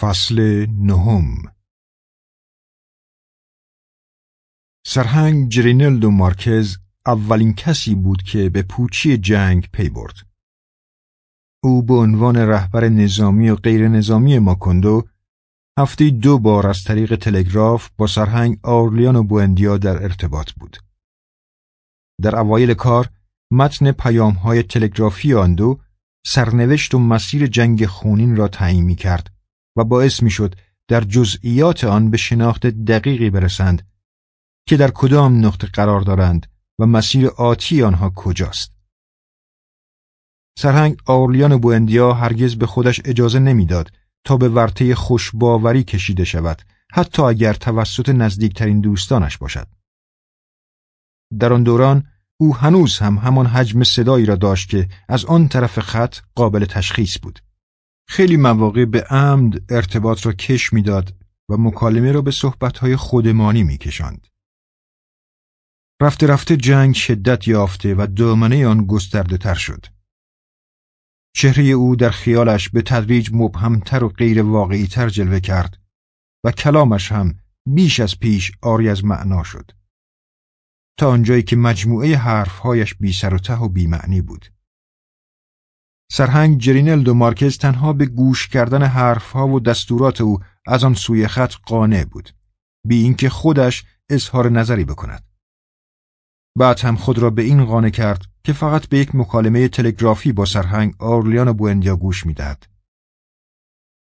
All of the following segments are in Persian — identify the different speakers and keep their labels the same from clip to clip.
Speaker 1: فصل نهم سرهنگ جرینلدو مارکز اولین کسی بود که به پوچی جنگ پی برد. او به عنوان رهبر نظامی و غیر نظامی ماکندو هفته دو بار از طریق تلگراف با سرهنگ آرلیان و بوندیا در ارتباط بود. در اوایل کار متن پیام های تلگرافی آن دو سرنوشت و مسیر جنگ خونین را تعیین می کرد و باعث می شد در جزئیات آن به شناخت دقیقی برسند که در کدام نقطه قرار دارند و مسیر آتی آنها کجاست. سرهنگ آرلیان بوندیا هرگز به خودش اجازه نمی‌داد تا به ورطه خوشباوری کشیده شود حتی اگر توسط نزدیکترین دوستانش باشد. در آن دوران او هنوز هم همان حجم صدایی را داشت که از آن طرف خط قابل تشخیص بود. خیلی مواقع به عمد ارتباط را کش می‌داد و مکالمه را به صحبتهای خودمانی میکشاند. رفته رفته جنگ شدت یافته و دامنه آن گسترده تر شد. چهره او در خیالش به تدریج مبهمتر و غیر واقعی تر جلوه کرد و کلامش هم بیش از پیش آری از معنا شد. تا آنجایی که مجموعه حرفهایش بی سر و ته و بی معنی بود. سرهنگ جرینلد و مارکز تنها به گوش کردن حرفها و دستورات او از آن سوی خط قانع بود. بی اینکه خودش اظهار نظری بکند. بعد هم خود را به این قانع کرد که فقط به یک مکالمه تلگرافی با سرهنگ آرلیان و بوندیا گوش می‌دهد.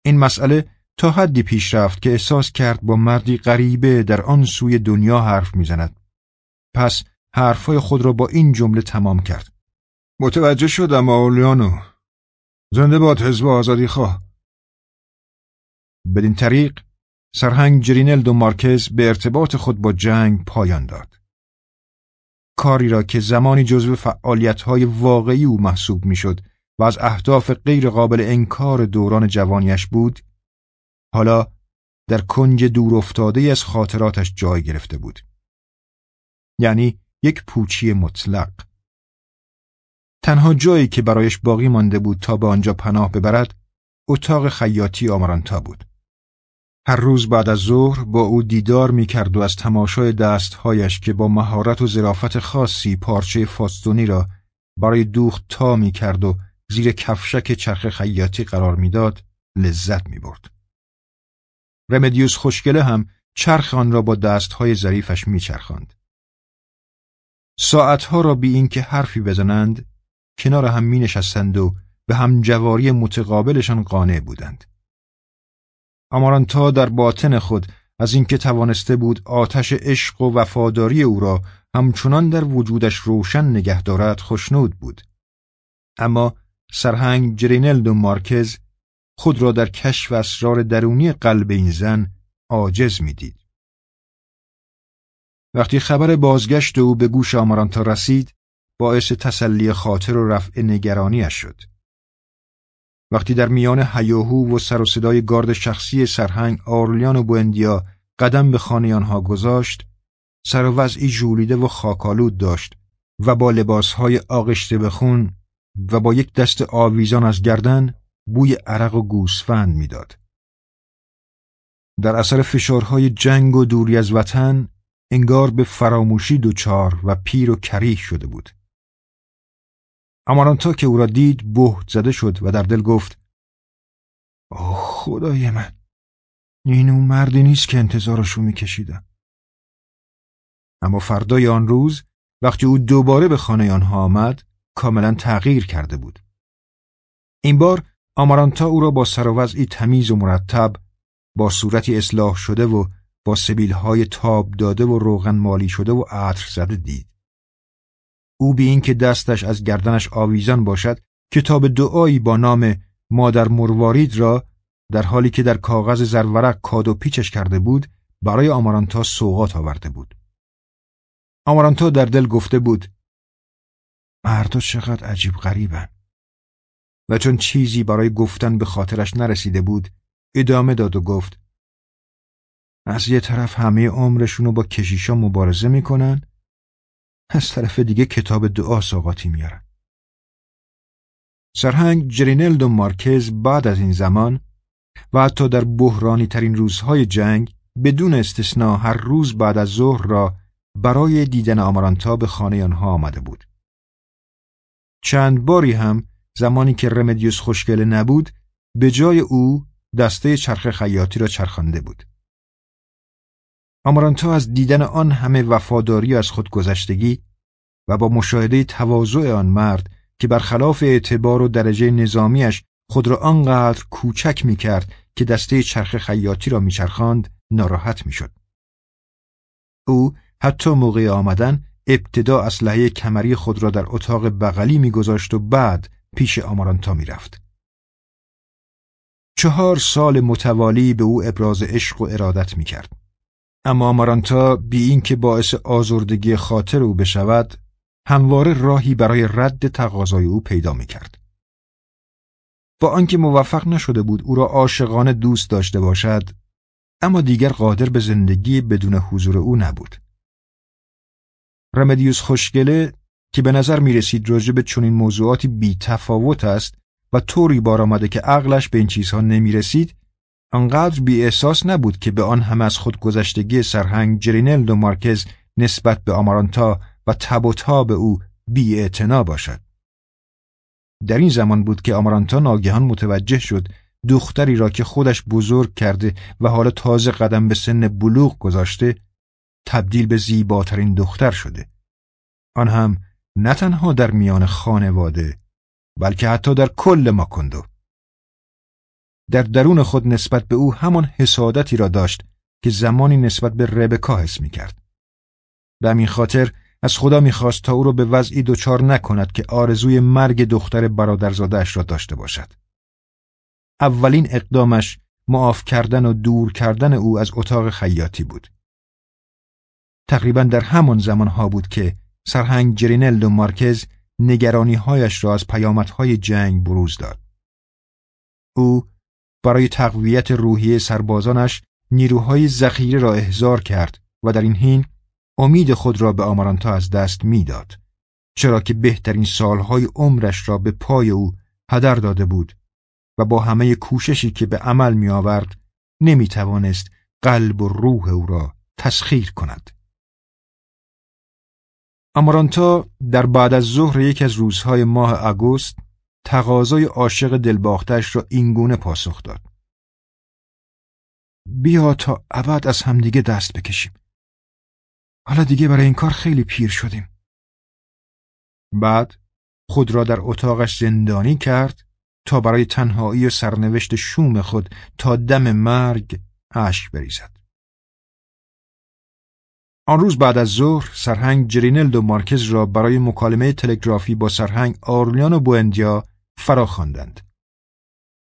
Speaker 1: این مسئله تا حدی پیش رفت که احساس کرد با مردی غریبه در آن سوی دنیا حرف می‌زند. پس حرفای خود را با این جمله تمام کرد. متوجه شدم آرلیانو. زنده باد حزب آزادی خواه. بدین طریق سرهنگ جرینلد و مارکز به ارتباط خود با جنگ پایان داد. کاری را که زمانی جزو فعالیت‌های واقعی او محسوب می‌شد و از اهداف غیر قابل انکار دوران جوانیش بود حالا در کنج دور افتاده از خاطراتش جای گرفته بود یعنی یک پوچی مطلق تنها جایی که برایش باقی مانده بود تا به آنجا پناه ببرد اتاق خیاطی آمرانتا بود هر روز بعد از ظهر با او دیدار می کرد و از تماشای دستهایش که با مهارت و ظرافت خاصی پارچه فاستونی را برای دوخت تا می کرد و زیر کفشک چرخ خیاطی قرار می‌داد لذت می برد. رمدیوس خوشگله هم چرخ آن را با دستهای ظریفش می چرخاند. ساعتها را بی اینکه حرفی بزنند کنار هم می نشستند و به هم جواری متقابلشان قانع بودند. آمارانتا در باطن خود از اینکه توانسته بود آتش عشق و وفاداری او را همچنان در وجودش روشن نگه دارد خوشنود بود. اما سرهنگ جرینلد و مارکز خود را در کشف اسرار درونی قلب این زن عاجز می‌دید. وقتی خبر بازگشت او به گوش آمارانتا رسید باعث تسلی خاطر و رفع نگرانیش شد. وقتی در میان هیاهو و سر و صدای گارد شخصی سرهنگ آرلیان و بوندیا قدم به خانه آنها گذاشت سر و وضعی جولیده و خاکالود داشت و با لباسهای آغشته به خون و با یک دست آویزان از گردن بوی عرق و گوسفند می‌داد. در اثر فشارهای جنگ و دوری از وطن انگار به فراموشی دوچار و پیر و کریح شده بود. امارانتا که او را دید بهت زده شد و در دل گفت آه خدای من این اون مردی نیست که انتظارشو میکشیدم اما فردای آن روز وقتی او دوباره به خانه آنها آمد کاملا تغییر کرده بود. این بار آمارانتا او را با سر و وضعی تمیز و مرتب با صورتی اصلاح شده و با سبیلهای تاب داده و روغن مالی شده و عطر زده دید. او بی اینکه دستش از گردنش آویزان باشد کتاب دعایی با نام مادر مروارید را در حالی که در کاغذ زرورق کاد و پیچش کرده بود برای آمارانتا سوغات آورده بود. آمارانتا در دل گفته بود مردا چقدر عجیب غریبن و چون چیزی برای گفتن به خاطرش نرسیده بود ادامه داد و گفت از یه طرف همه عمرشونو با کشیشا مبارزه می‌کنن از طرف دیگه کتاب دعا سوقاتی میارن. سرهنگ جرینلد و مارکز بعد از این زمان و حتی در بحرانی ترین روزهای جنگ بدون استثنا هر روز بعد از ظهر را برای دیدن آمارانتا به خانه آنها آمده بود. چند باری هم زمانی که رمدیوس خوشگله نبود به جای او دسته چرخ خیاطی را چرخانده بود. آمارانتا از دیدن آن همه وفاداری از خودگذشتگی و با مشاهده تواضع آن مرد که برخلاف اعتبار و درجه نظامیش خود را آنقدر کوچک می کرد که دسته چرخ خیاطی را میچرخاند ناراحت می‌شد. او حتی موقع آمدن ابتدا اسلحه کمری خود را در اتاق بغلی میگذاشت و بعد پیش آمارانتا می‌رفت. چهار سال متوالی به او ابراز عشق و ارادت می‌کرد. اما آمارانتا بی اینکه باعث آزردگی خاطر او بشود همواره راهی برای رد تقاضای او پیدا می‌کرد. با آنکه موفق نشده بود او را عاشقانه دوست داشته باشد اما دیگر قادر به زندگی بدون حضور او نبود. رمدیوس خوشگله که به نظر می رسید به چنین موضوعاتی بی تفاوت است و طوری بار آمده که عقلش به این چیزها نمی رسید آنقدر بی احساس نبود که به آن هم از خودگذشتگی سرهنگ جرینل و مارکز نسبت به آمارانتا و تب و تاب او بی باشد. در این زمان بود که آمارانتا ناگهان متوجه شد دختری را که خودش بزرگ کرده و حالا تازه قدم به سن بلوغ گذاشته تبدیل به زیباترین دختر شده آن هم نه تنها در میان خانواده بلکه حتی در کل ماکندو در درون خود نسبت به او همان حسادتی را داشت که زمانی نسبت به ربکا حس می کرد. به همین خاطر از خدا می‌خواست تا او را به وضعی دچار نکند که آرزوی مرگ دختر برادرزادهاش را داشته باشد. اولین اقدامش معاف کردن و دور کردن او از اتاق خیاطی بود. تقریبا در همان زمانها بود که سرهنگ جرینل و مارکز نگرانی هایش را از پیامدهای جنگ بروز داد. او برای تقویت روحی سربازانش نیروهای ذخیره را احضار کرد و در این حین امید خود را به آمارانتا از دست می‌داد چرا که بهترین سالهای عمرش را به پای او هدر داده بود و با همه کوششی که به عمل می آورد نمی توانست قلب و روح او را تسخیر کند. آمارانتا در بعد از ظهر یک از روزهای ماه آگوست تقاضای عاشق دلباختش را اینگونه پاسخ داد. بیا تا ابد از همدیگه دست بکشیم. حالا دیگه برای این کار خیلی پیر شدیم. بعد خود را در اتاقش زندانی کرد تا برای تنهایی و سرنوشت شوم خود تا دم مرگ اشک بریزد. آن روز بعد از ظهر سرهنگ جرینلد و مارکز را برای مکالمه تلگرافی با سرهنگ آرلیان و بوندیا فرا خواندند.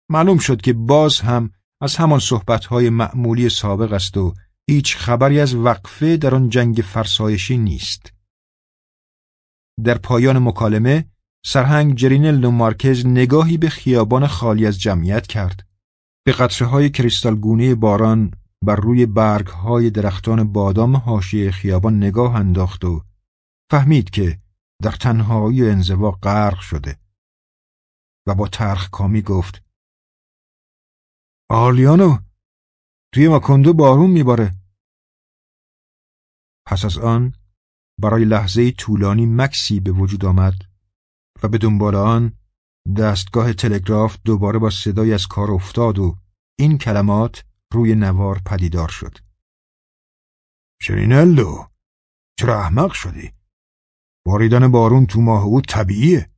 Speaker 1: معلوم شد که باز هم از همان صحبتهای معمولی سابق است و هیچ خبری از وقفه در آن جنگ فرسایشی نیست. در پایان مکالمه سرهنگ جرینل و مارکز نگاهی به خیابان خالی از جمعیت کرد. به قطره های کریستالگونه باران بر روی برگ های درختان بادام حاشیه خیابان نگاه انداخت و فهمید که در تنهایی و انزوا غرق شده و با ترخ کامی گفت آلیانو توی ماکندو بارون میباره پس از آن برای لحظه طولانی مکسی به وجود آمد و به دنبال آن دستگاه تلگراف دوباره با صدای از کار افتاد و این کلمات روی نوار پدیدار شد. شرینلو چرا احمق شدی؟ باریدن بارون تو ماه او طبیعیه.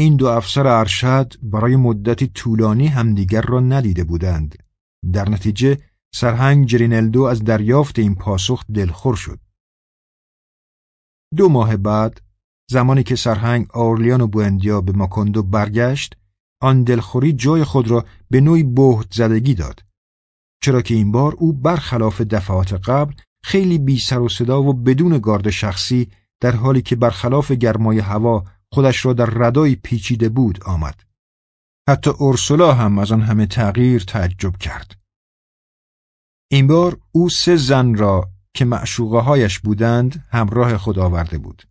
Speaker 1: این دو افسر ارشد برای مدتی طولانی همدیگر را ندیده بودند. در نتیجه سرهنگ جرینلدو از دریافت این پاسخ دلخور شد. دو ماه بعد زمانی که سرهنگ آرلیان و بوندیا به ماکندو برگشت آن دلخوری جای خود را به نوعی بهت زدگی داد چرا که این بار او برخلاف دفعات قبل خیلی بی سر و صدا و بدون گارد شخصی در حالی که برخلاف گرمای هوا خودش را در ردایی پیچیده بود آمد حتی اورسولا هم از آن همه تغییر تعجب کرد این بار او سه زن را که معشوقه هایش بودند همراه خود آورده بود.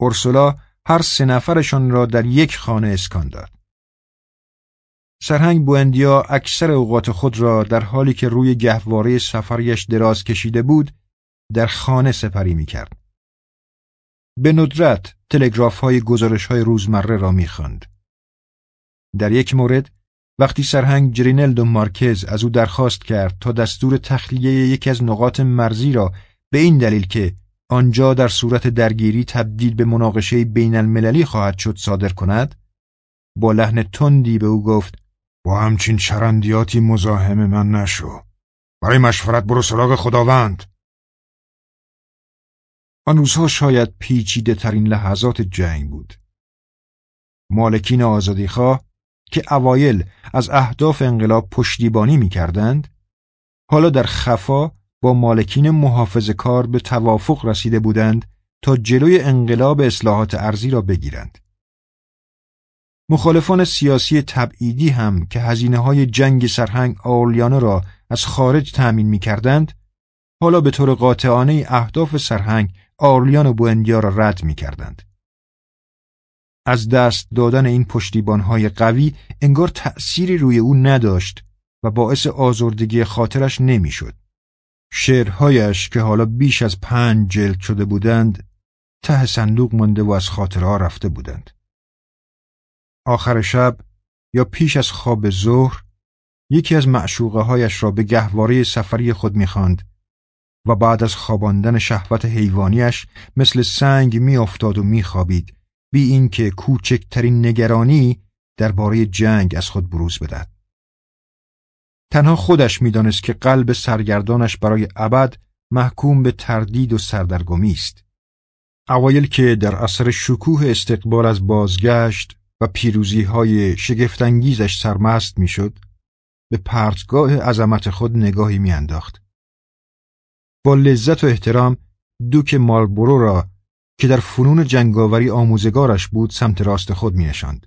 Speaker 1: اورسولا هر سه نفرشان را در یک خانه اسکان داد. سرهنگ بوندیا اکثر اوقات خود را در حالی که روی گهواره سفریش دراز کشیده بود در خانه سپری می کرد. به ندرت تلگراف های گزارش های روزمره را می در یک مورد وقتی سرهنگ جرینلد و مارکز از او درخواست کرد تا دستور تخلیه یکی از نقاط مرزی را به این دلیل که آنجا در صورت درگیری تبدیل به مناقشه بین المللی خواهد شد صادر کند با لحن تندی به او گفت با همچین چرندیاتی مزاحم من نشو. برای مشورت برو سراغ خداوند. آن روزها شاید پیچیده ترین لحظات جنگ بود مالکین آزادیخواه که اوایل از اهداف انقلاب پشتیبانی می کردند حالا در خفا با مالکین محافظ کار به توافق رسیده بودند تا جلوی انقلاب اصلاحات ارزی را بگیرند. مخالفان سیاسی تبعیدی هم که هزینه های جنگ سرهنگ آولیانو را از خارج تأمین می کردند، حالا به طور قاطعانه اهداف سرهنگ آرلیان و بوندیا را رد می کردند. از دست دادن این پشتیبانهای قوی انگار تأثیری روی او نداشت و باعث آزردگی خاطرش نمی‌شد. شعرهایش که حالا بیش از پنج جلد شده بودند ته صندوق مانده و از خاطرها رفته بودند. آخر شب یا پیش از خواب ظهر یکی از معشوقه هایش را به گهواره سفری خود می‌خواند و بعد از خواباندن شهوت حیوانیش مثل سنگ میافتاد و میخوابید بی اینکه کوچکترین نگرانی درباره جنگ از خود بروز بدهد. تنها خودش می‌دانست که قلب سرگردانش برای ابد محکوم به تردید و سردرگمی است. اوایل که در اثر شکوه استقبال از بازگشت و پیروزی های شگفتانگیزش سرمست می‌شد، به پرتگاه عظمت خود نگاهی میانداخت. با لذت و احترام دوک مالبورو را که در فنون جنگاوری آموزگارش بود سمت راست خود می نشاند.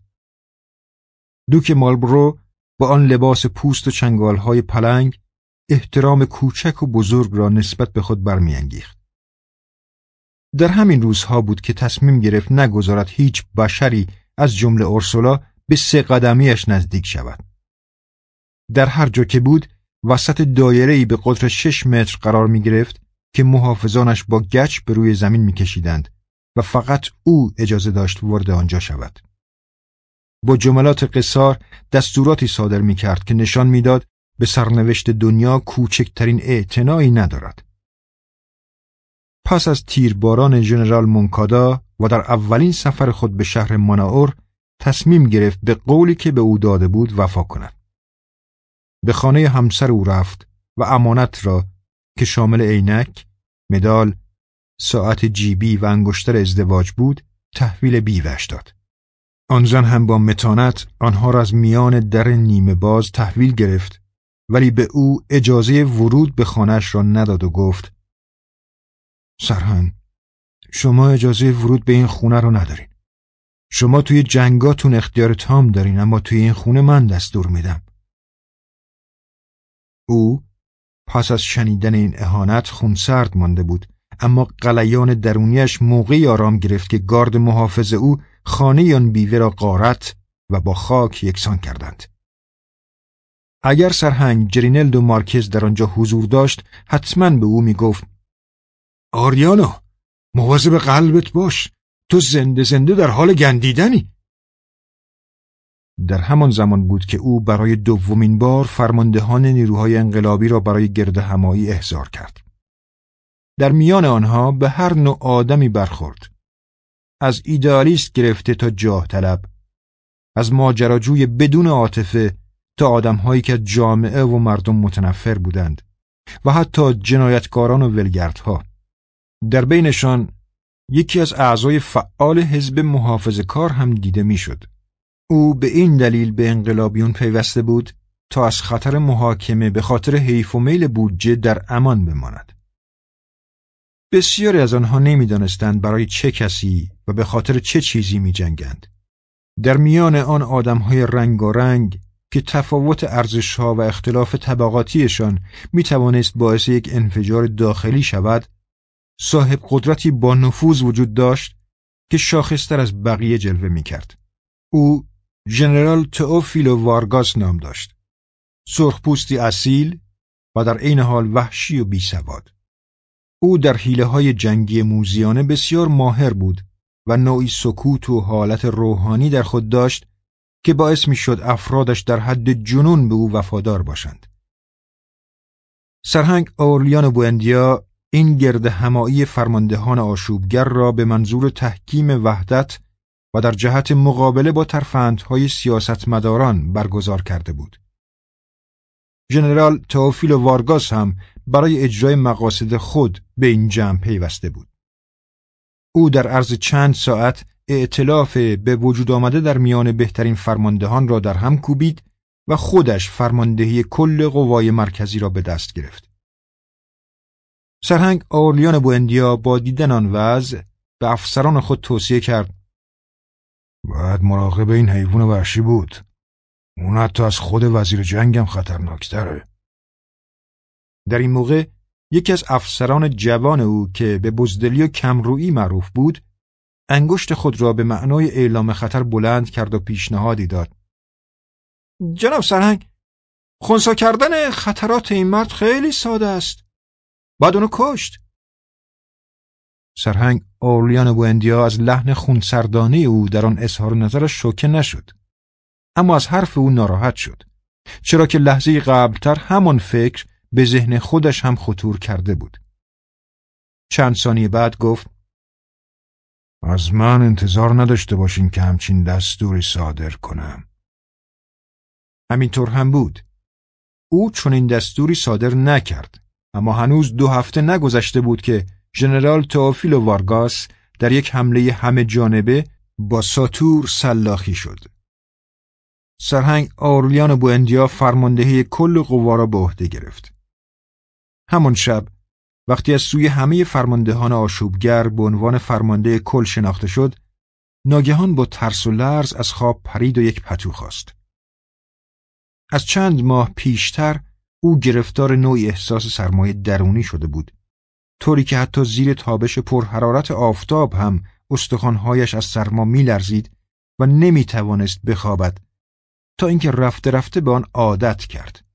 Speaker 1: دوک مالبرو با آن لباس پوست و چنگالهای پلنگ احترام کوچک و بزرگ را نسبت به خود برمیانگیخت. در همین روزها بود که تصمیم گرفت نگذارد هیچ بشری از جمله اورسولا به سه قدمیش نزدیک شود. در هر جا که بود وسط دایره‌ای به قطر شش متر قرار می گرفت که محافظانش با گچ به روی زمین میکشیدند و فقط او اجازه داشت وارد آنجا شود. با جملات قصار دستوراتی صادر می کرد که نشان می‌داد به سرنوشت دنیا کوچکترین اعتنایی ندارد. پس از تیرباران ژنرال مونکادا و در اولین سفر خود به شهر ماناور تصمیم گرفت به قولی که به او داده بود وفا کند. به خانه همسر او رفت و امانت را که شامل عینک، مدال، ساعت جیبی و انگشتر ازدواج بود تحویل بیوش داد. آن زن هم با متانت آنها را از میان در نیمه باز تحویل گرفت ولی به او اجازه ورود به خانهش را نداد و گفت سرهن شما اجازه ورود به این خونه را ندارین. شما توی جنگاتون اختیار تام دارین اما توی این خونه من دستور میدم. او پس از شنیدن این اهانت خونسرد مانده بود اما قلیان درونیش موقعی آرام گرفت که گارد محافظ او خانه آن بیوه را قارت و با خاک یکسان کردند. اگر سرهنگ جرینلد و مارکز در آنجا حضور داشت حتما به او می گفت آریانو مواظب قلبت باش تو زنده زنده در حال گندیدنی در همان زمان بود که او برای دومین بار فرماندهان نیروهای انقلابی را برای گرد همایی احضار کرد. در میان آنها به هر نوع آدمی برخورد. از ایدالیست گرفته تا جاه طلب. از ماجراجوی بدون عاطفه تا آدمهایی که جامعه و مردم متنفر بودند و حتی جنایتکاران و ولگردها. در بینشان یکی از اعضای فعال حزب محافظ کار هم دیده می‌شد. او به این دلیل به انقلابیون پیوسته بود تا از خطر محاکمه به خاطر حیف و میل بودجه در امان بماند. بسیاری از آنها نمی‌دانستند برای چه کسی و به خاطر چه چیزی می جنگند. در میان آن آدمهای رنگ و رنگ که تفاوت ارزشها و اختلاف طبقاتیشان می توانست باعث یک انفجار داخلی شود، صاحب قدرتی با نفوذ وجود داشت که شاخصتر از بقیه جلوه می کرد. او ژنرال تئوفیلو وارگاس نام داشت. سرخپوستی اصیل و در عین حال وحشی و بیسواد. او در حیله های جنگی موزیانه بسیار ماهر بود و نوعی سکوت و حالت روحانی در خود داشت که باعث می شد افرادش در حد جنون به او وفادار باشند. سرهنگ اورلیان بوندیا این گرد همایی فرماندهان آشوبگر را به منظور تحکیم وحدت و در جهت مقابله با ترفندهای سیاستمداران برگزار کرده بود. ژنرال و وارگاس هم برای اجرای مقاصد خود به این جمع پیوسته بود. او در عرض چند ساعت اعتلاف به وجود آمده در میان بهترین فرماندهان را در هم کوبید و خودش فرماندهی کل قوای مرکزی را به دست گرفت. سرهنگ آورلیان بوندیا با دیدن آن وضع به افسران خود توصیه کرد باید مراقب این حیوان وحشی بود. اون حتی از خود وزیر جنگم خطرناکتره. در این موقع یکی از افسران جوان او که به بزدلی و کمرویی معروف بود انگشت خود را به معنای اعلام خطر بلند کرد و پیشنهادی داد. جناب سرهنگ خونسا کردن خطرات این مرد خیلی ساده است. باید اونو کشت. سرهنگ اورلیان بوندیا از لحن خونسردانه او در آن اظهار نظرش شوکه نشد. اما از حرف او ناراحت شد چرا که لحظه قبلتر همان فکر به ذهن خودش هم خطور کرده بود. چند ثانیه بعد گفت از من انتظار نداشته باشین که همچین دستوری صادر کنم. همینطور هم بود. او چون این دستوری صادر نکرد اما هنوز دو هفته نگذشته بود که ژنرال و وارگاس در یک حمله همه جانبه با ساتور سلاخی شد. سرهنگ آرلیان بوندیا فرماندهی کل قوا را به عهده گرفت. همان شب وقتی از سوی همه فرماندهان آشوبگر به عنوان فرمانده کل شناخته شد، ناگهان با ترس و لرز از خواب پرید و یک پتو خواست. از چند ماه پیشتر او گرفتار نوعی احساس سرمایه درونی شده بود طوری که حتی زیر تابش پرحرارت آفتاب هم استخوانهایش از سرما میلرزید و نمی‌توانست بخوابد تا اینکه رفته رفته به آن عادت کرد.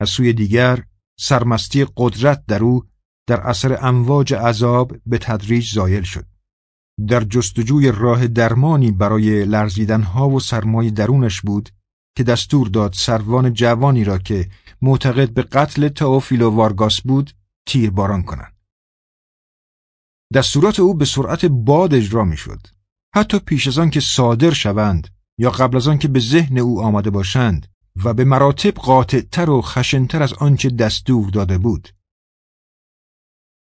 Speaker 1: از سوی دیگر سرمستی قدرت در او در اثر امواج عذاب به تدریج زایل شد. در جستجوی راه درمانی برای لرزیدنها و سرمای درونش بود که دستور داد سروان جوانی را که معتقد به قتل و وارگاس بود تیر باران کنند. دستورات او به سرعت باد اجرا می‌شد. حتی پیش از آن که صادر شوند یا قبل از آن که به ذهن او آمده باشند و به مراتب قاطعتر و خشنتر از آنچه دستور داده بود.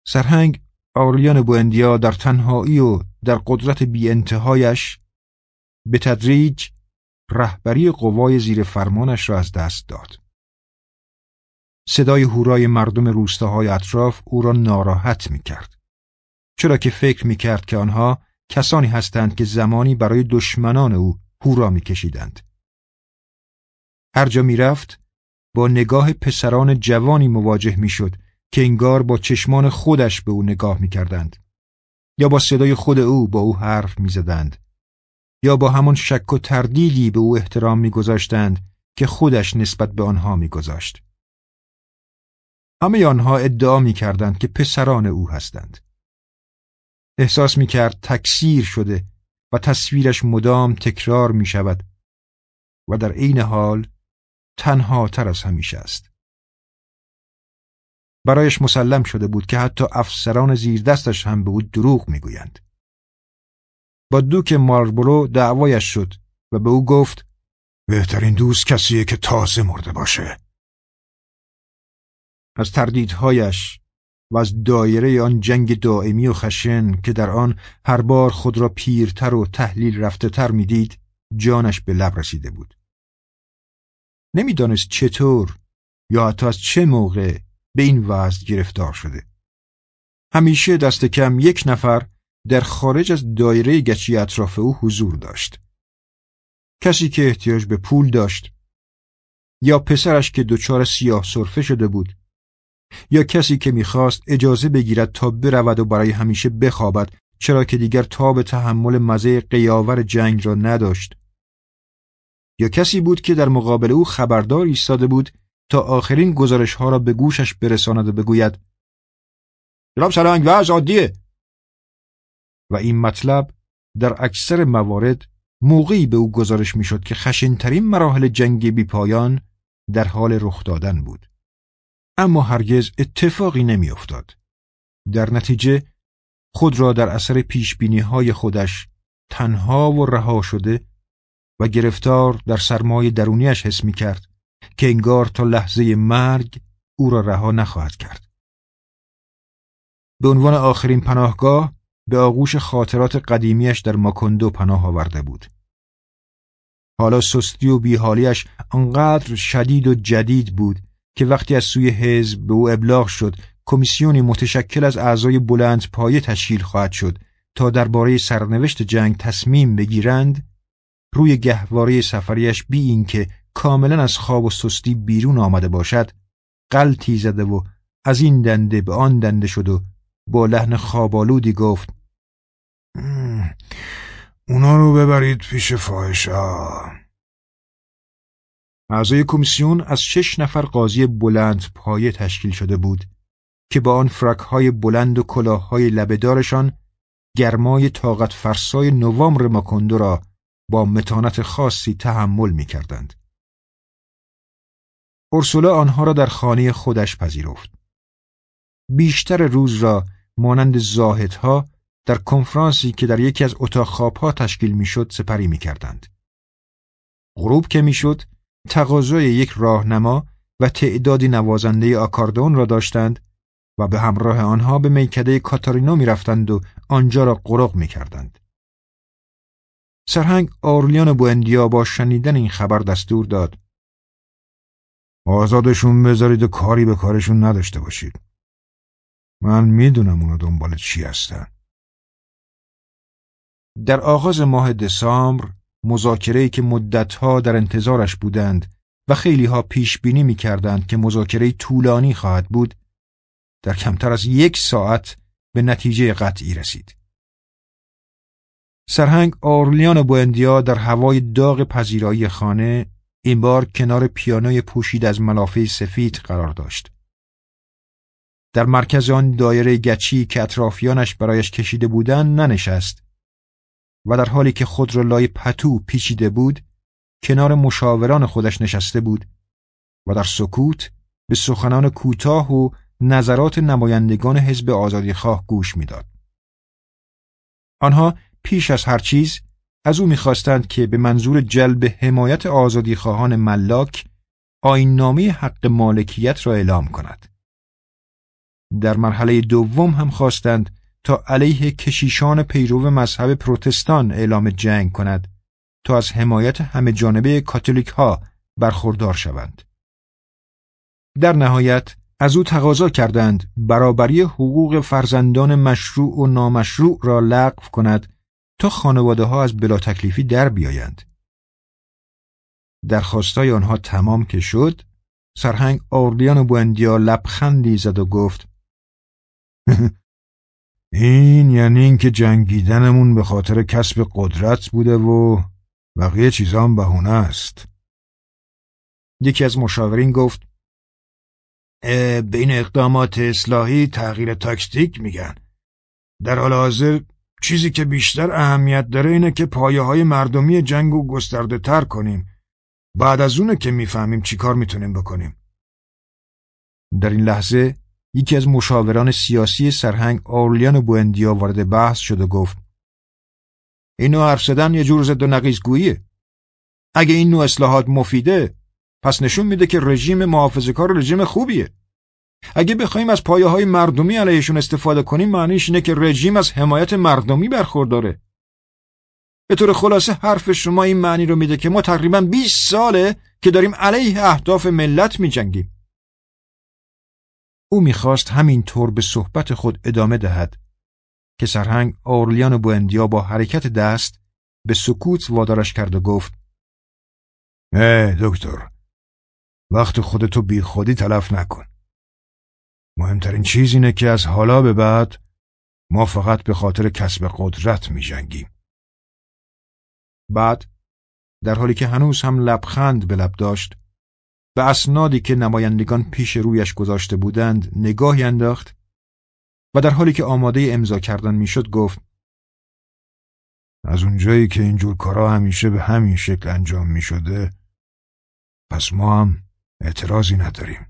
Speaker 1: سرهنگ آرلیان بوندیا در تنهایی و در قدرت بی انتهایش به تدریج رهبری قوای زیر فرمانش را از دست داد. صدای هورای مردم روستاهای اطراف او را ناراحت می کرد. چرا که فکر می کرد که آنها کسانی هستند که زمانی برای دشمنان او هورا می کشیدند. هر جا می رفت با نگاه پسران جوانی مواجه می شد که انگار با چشمان خودش به او نگاه می کردند. یا با صدای خود او با او حرف می زدند. یا با همان شک و تردیدی به او احترام میگذاشتند که خودش نسبت به آنها میگذاشت. همه آنها ادعا می‌کردند که پسران او هستند. احساس می‌کرد تکثیر شده و تصویرش مدام تکرار می شود و در عین حال تنها تر از همیشه است. برایش مسلم شده بود که حتی افسران زیر دستش هم به او دروغ می‌گویند. با دوک ماربرو دعوایش شد و به او گفت بهترین دوست کسیه که تازه مرده باشه. از تردیدهایش و از دایره آن جنگ دائمی و خشن که در آن هر بار خود را پیرتر و تحلیل رفته تر می‌دید جانش به لب رسیده بود. نمی‌دانست چطور یا حتی از چه موقع به این وضع گرفتار شده. همیشه دست کم یک نفر در خارج از دایره گچی اطراف او حضور داشت. کسی که احتیاج به پول داشت یا پسرش که دچار سیاه سرفه شده بود یا کسی که می‌خواست اجازه بگیرد تا برود و برای همیشه بخوابد چرا که دیگر تاب تحمل مزه قیاور جنگ را نداشت. یا کسی بود که در مقابل او خبردار ایستاده بود تا آخرین گزارش ها را به گوشش برساند و بگوید جناب سلنگ وضع عادیه. و این مطلب در اکثر موارد موقعی به او گزارش می‌شد که خشنترین مراحل جنگ بی پایان در حال رخ دادن بود. اما هرگز اتفاقی نمیافتاد در نتیجه خود را در اثر پیش های خودش تنها و رها شده و گرفتار در سرمایه درونیش حس می کرد که انگار تا لحظه مرگ او را رها نخواهد کرد. به عنوان آخرین پناهگاه به آغوش خاطرات قدیمیش در ماکندو پناه آورده بود. حالا سستی و بیحالیش آنقدر شدید و جدید بود که وقتی از سوی حزب به او ابلاغ شد کمیسیونی متشکل از اعضای بلند پایه تشکیل خواهد شد تا درباره سرنوشت جنگ تصمیم بگیرند روی گهواره سفریش بی اینکه کاملا از خواب و سستی بیرون آمده باشد قلتی زده و از این دنده به آن دنده شد و با لحن خوابالودی گفت
Speaker 2: اونا رو ببرید پیش فاحشا
Speaker 1: اعضای کمیسیون از شش نفر قاضی بلند پایه تشکیل شده بود که با آن فرک های بلند و کلاه های لبهدارشان گرمای طاقت فرسای نوامبر ماکندو را با متانت خاصی تحمل می کردند. ارسولا آنها را در خانه خودش پذیرفت. بیشتر روز را مانند زاهدها در کنفرانسی که در یکی از اتاق خوابها تشکیل می‌شد سپری می کردند. غروب که می‌شد تقاضای یک راهنما و تعدادی نوازنده آکاردون را داشتند و به همراه آنها به میکده کاتارینو می‌رفتند و آنجا را قرق می‌کردند. سرهنگ آرلیان بوندیا با شنیدن این خبر دستور داد.
Speaker 2: آزادشون بذارید و کاری به کارشون نداشته باشید. من می‌دونم اونا دنبال چی هستن.
Speaker 1: در آغاز ماه دسامبر مذاکره‌ای که مدتها در انتظارش بودند و خیلیها پیش بینی می کردند که مذاکره طولانی خواهد بود در کمتر از یک ساعت به نتیجه قطعی رسید. سرهنگ آرلیان بوندیا در هوای داغ پذیرایی خانه این بار کنار پیانوی پوشید از ملافه سفید قرار داشت. در مرکز آن دایره گچی که اطرافیانش برایش کشیده بودند ننشست و در حالی که خود را لای پتو پیچیده بود کنار مشاوران خودش نشسته بود و در سکوت به سخنان کوتاه و نظرات نمایندگان حزب آزادیخواه گوش می‌داد. آنها پیش از هر چیز از او می‌خواستند که به منظور جلب حمایت آزادیخواهان ملاک آیننامه حق مالکیت را اعلام کند. در مرحله دوم هم خواستند تا علیه کشیشان پیرو مذهب پروتستان اعلام جنگ کند تا از حمایت همه جانبه کاتولیک ها برخوردار شوند. در نهایت از او تقاضا کردند برابری حقوق فرزندان مشروع و نامشروع را لغو کند تا خانواده ها از بلا تکلیفی در بیایند. درخواستای آنها تمام که شد سرهنگ آرلیان و بوندیا لبخندی زد و گفت
Speaker 2: این یعنی اینکه جنگیدنمون به خاطر کسب قدرت بوده و بقیه چیزا هم بهونه است.
Speaker 1: یکی از مشاورین گفت
Speaker 2: به این اقدامات اصلاحی تغییر تاکتیک میگن. در حال حاضر چیزی که بیشتر اهمیت داره اینه که پایه های مردمی جنگ رو گسترده تر کنیم. بعد از اونه که می‌فهمیم چی کار می‌تونیم بکنیم.
Speaker 1: در این لحظه یکی از مشاوران سیاسی سرهنگ آرلیان بوندیا وارد بحث شد و گفت این نوع حرف یه جور ضد و نقیزگوییه. اگه این نوع اصلاحات مفیده پس نشون میده که رژیم محافظه کار رژیم خوبیه. اگه بخوایم از پایه های مردمی علیهشون استفاده کنیم معنیش اینه که رژیم از حمایت مردمی برخورداره. به طور خلاصه حرف شما این معنی رو میده که ما تقریبا 20 ساله که داریم علیه اهداف ملت میجنگیم. او می‌خواست همین طور به صحبت خود ادامه دهد که سرهنگ اورلیان بوندیا با حرکت دست به سکوت وادارش کرد و گفت
Speaker 2: اه دکتر وقت خودتو بی خودی تلف نکن مهمترین چیز اینه که از حالا به بعد ما فقط به خاطر کسب قدرت می جنگیم.
Speaker 1: بعد در حالی که هنوز هم لبخند به لب داشت به اسنادی که نمایندگان پیش رویش گذاشته بودند نگاهی انداخت و در حالی که آماده امضا کردن می‌شد گفت
Speaker 2: از اونجایی که اینجور کارا همیشه به همین شکل انجام می شده پس ما هم اعتراضی نداریم.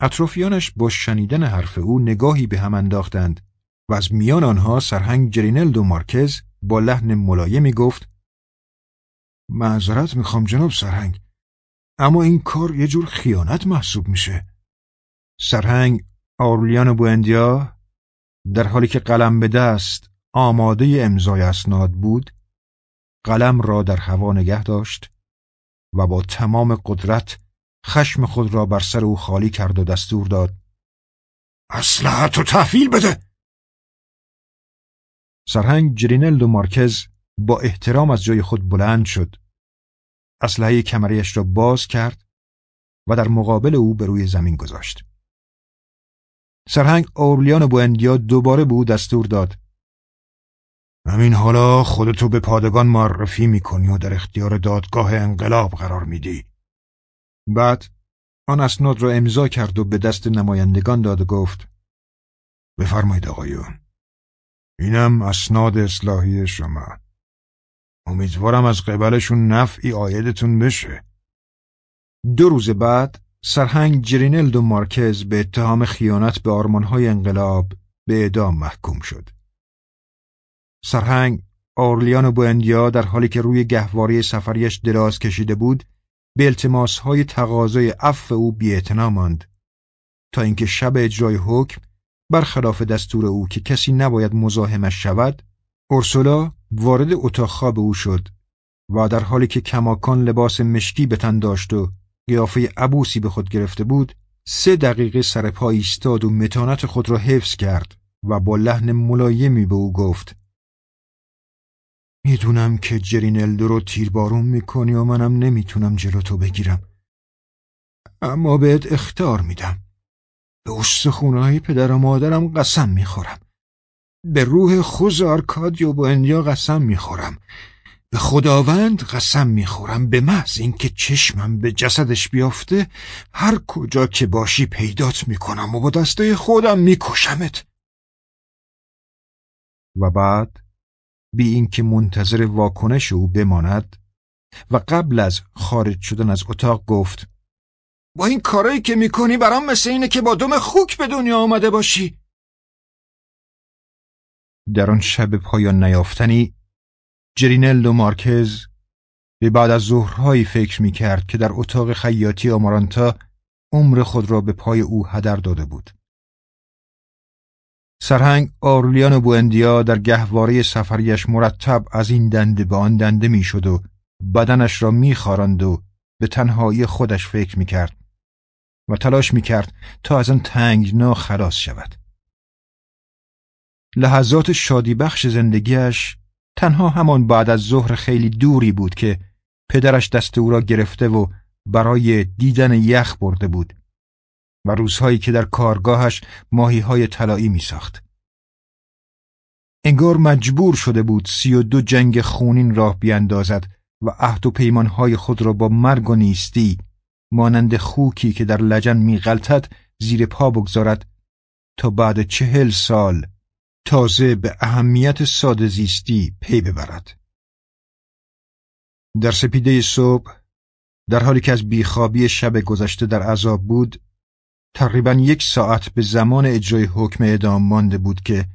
Speaker 1: اطرافیانش با شنیدن حرف او نگاهی به هم انداختند و از میان آنها سرهنگ جرینلد و مارکز با لحن ملایمی گفت
Speaker 2: معذرت می‌خوام جناب سرهنگ اما این کار یه جور خیانت محسوب میشه.
Speaker 1: سرهنگ آرلیان بوندیا در حالی که قلم به دست آماده امضای اسناد بود قلم را در هوا نگه داشت و با تمام قدرت خشم خود را بر سر او خالی کرد و دستور داد.
Speaker 2: اسلحت و تحویل بده!
Speaker 1: سرهنگ جرینلد و مارکز با احترام از جای خود بلند شد. اسلحه کمریش را باز کرد و در مقابل او به روی زمین گذاشت سرهنگ اورلیان بوندیا دوباره به او دستور داد
Speaker 2: همین حالا خودتو به پادگان معرفی می‌کنی و در اختیار دادگاه انقلاب قرار میدی.
Speaker 1: بعد آن اسناد را امضا کرد و به دست نمایندگان داد و گفت
Speaker 2: بفرمایید آقایون. اینم اسناد اصلاحی شما. امیدوارم از قبلشون نفعی آیدتون بشه.
Speaker 1: دو روز بعد سرهنگ جرینلد و مارکز به اتهام خیانت به آرمانهای انقلاب به اعدام محکوم شد. سرهنگ آرلیان و بوندیا در حالی که روی گهواره سفریش دراز کشیده بود به های تقاضای عفو او بیاعتنا ماند تا اینکه شب اجرای حکم برخلاف دستور او که کسی نباید مزاحمش شود اورسولا وارد اتاق خواب او شد و در حالی که کماکان لباس مشکی به تن داشت و قیافه عبوسی به خود گرفته بود سه دقیقه سر پا ایستاد و متانت خود را حفظ کرد و با لحن ملایمی به او گفت می‌دونم که جرینلدو رو تیربارون می‌کنی و منم نمی‌تونم جلو تو بگیرم. اما بهت اختار میدم. به استخونهای پدر و مادرم قسم می‌خورم. به روح خوز آرکادیو با انیا قسم می‌خورم. به خداوند قسم می‌خورم به محض اینکه چشمم به جسدش بیافته هر کجا که باشی پیدات می‌کنم و با دسته خودم میکشمت. و بعد بی اینکه منتظر واکنش او بماند و قبل از خارج شدن از اتاق گفت با این کارایی که می‌کنی برام مثل اینه که با دم خوک به دنیا آمده باشی. در آن شب پایان نیافتنی جرینل و مارکز به بعد از ظهرهایی فکر می کرد که در اتاق خیاطی آمارانتا عمر خود را به پای او هدر داده بود. سرهنگ آرلیان بوندیا در گهواره سفریش مرتب از این دنده به آن دنده می‌شد و بدنش را میخاراند و به تنهایی خودش فکر می‌کرد و تلاش می‌کرد تا از آن تنگنا خلاص شود. لحظات شادی بخش زندگیش تنها همان بعد از ظهر خیلی دوری بود که پدرش دست او را گرفته و برای دیدن یخ برده بود و روزهایی که در کارگاهش ماهی های طلایی می ساخت. انگار مجبور شده بود سی و دو جنگ خونین راه بیاندازد و عهد و پیمانهای خود را با مرگ و نیستی مانند خوکی که در لجن میغلطد زیر پا بگذارد تا بعد چهل سال تازه به اهمیت ساده زیستی پی ببرد. در سپیده صبح در حالی که از بیخوابی شب گذشته در عذاب بود تقریبا یک ساعت به زمان اجرای حکم اعدام مانده بود که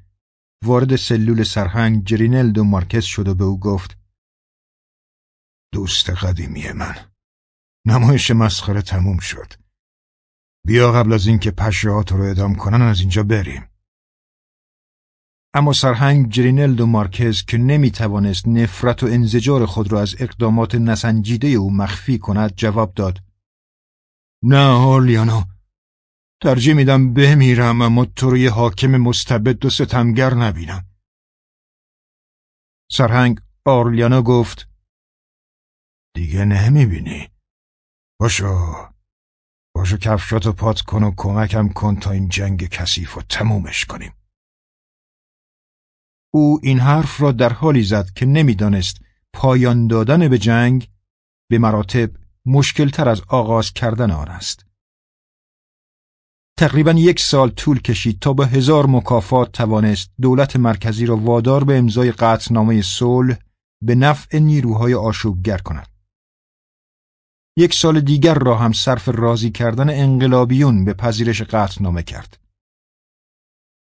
Speaker 1: وارد سلول سرهنگ جرینلد و مارکز شد و به او گفت دوست قدیمی من نمایش مسخره تموم شد بیا قبل از اینکه پشهات رو اعدام کنن از اینجا بریم اما سرهنگ جرینلد و مارکز که نمی توانست نفرت و انزجار خود را از اقدامات نسنجیده او مخفی کند جواب داد. نه هارلیانو ترجیح میدم بمیرم اما تو رو حاکم مستبد و ستمگر نبینم. سرهنگ آرلیانا گفت
Speaker 2: دیگه نمی‌بینی. باشو باشو کفشاتو پات کن و کمکم کن تا این جنگ کثیف و تمومش کنیم.
Speaker 1: او این حرف را در حالی زد که نمی‌دانست پایان دادن به جنگ به مراتب مشکلتر از آغاز کردن آن است. تقریبا یک سال طول کشید تا با هزار مکافات توانست دولت مرکزی را وادار به امضای قطعنامه صلح به نفع نیروهای آشوبگر کند. یک سال دیگر را هم صرف راضی کردن انقلابیون به پذیرش قطعنامه کرد.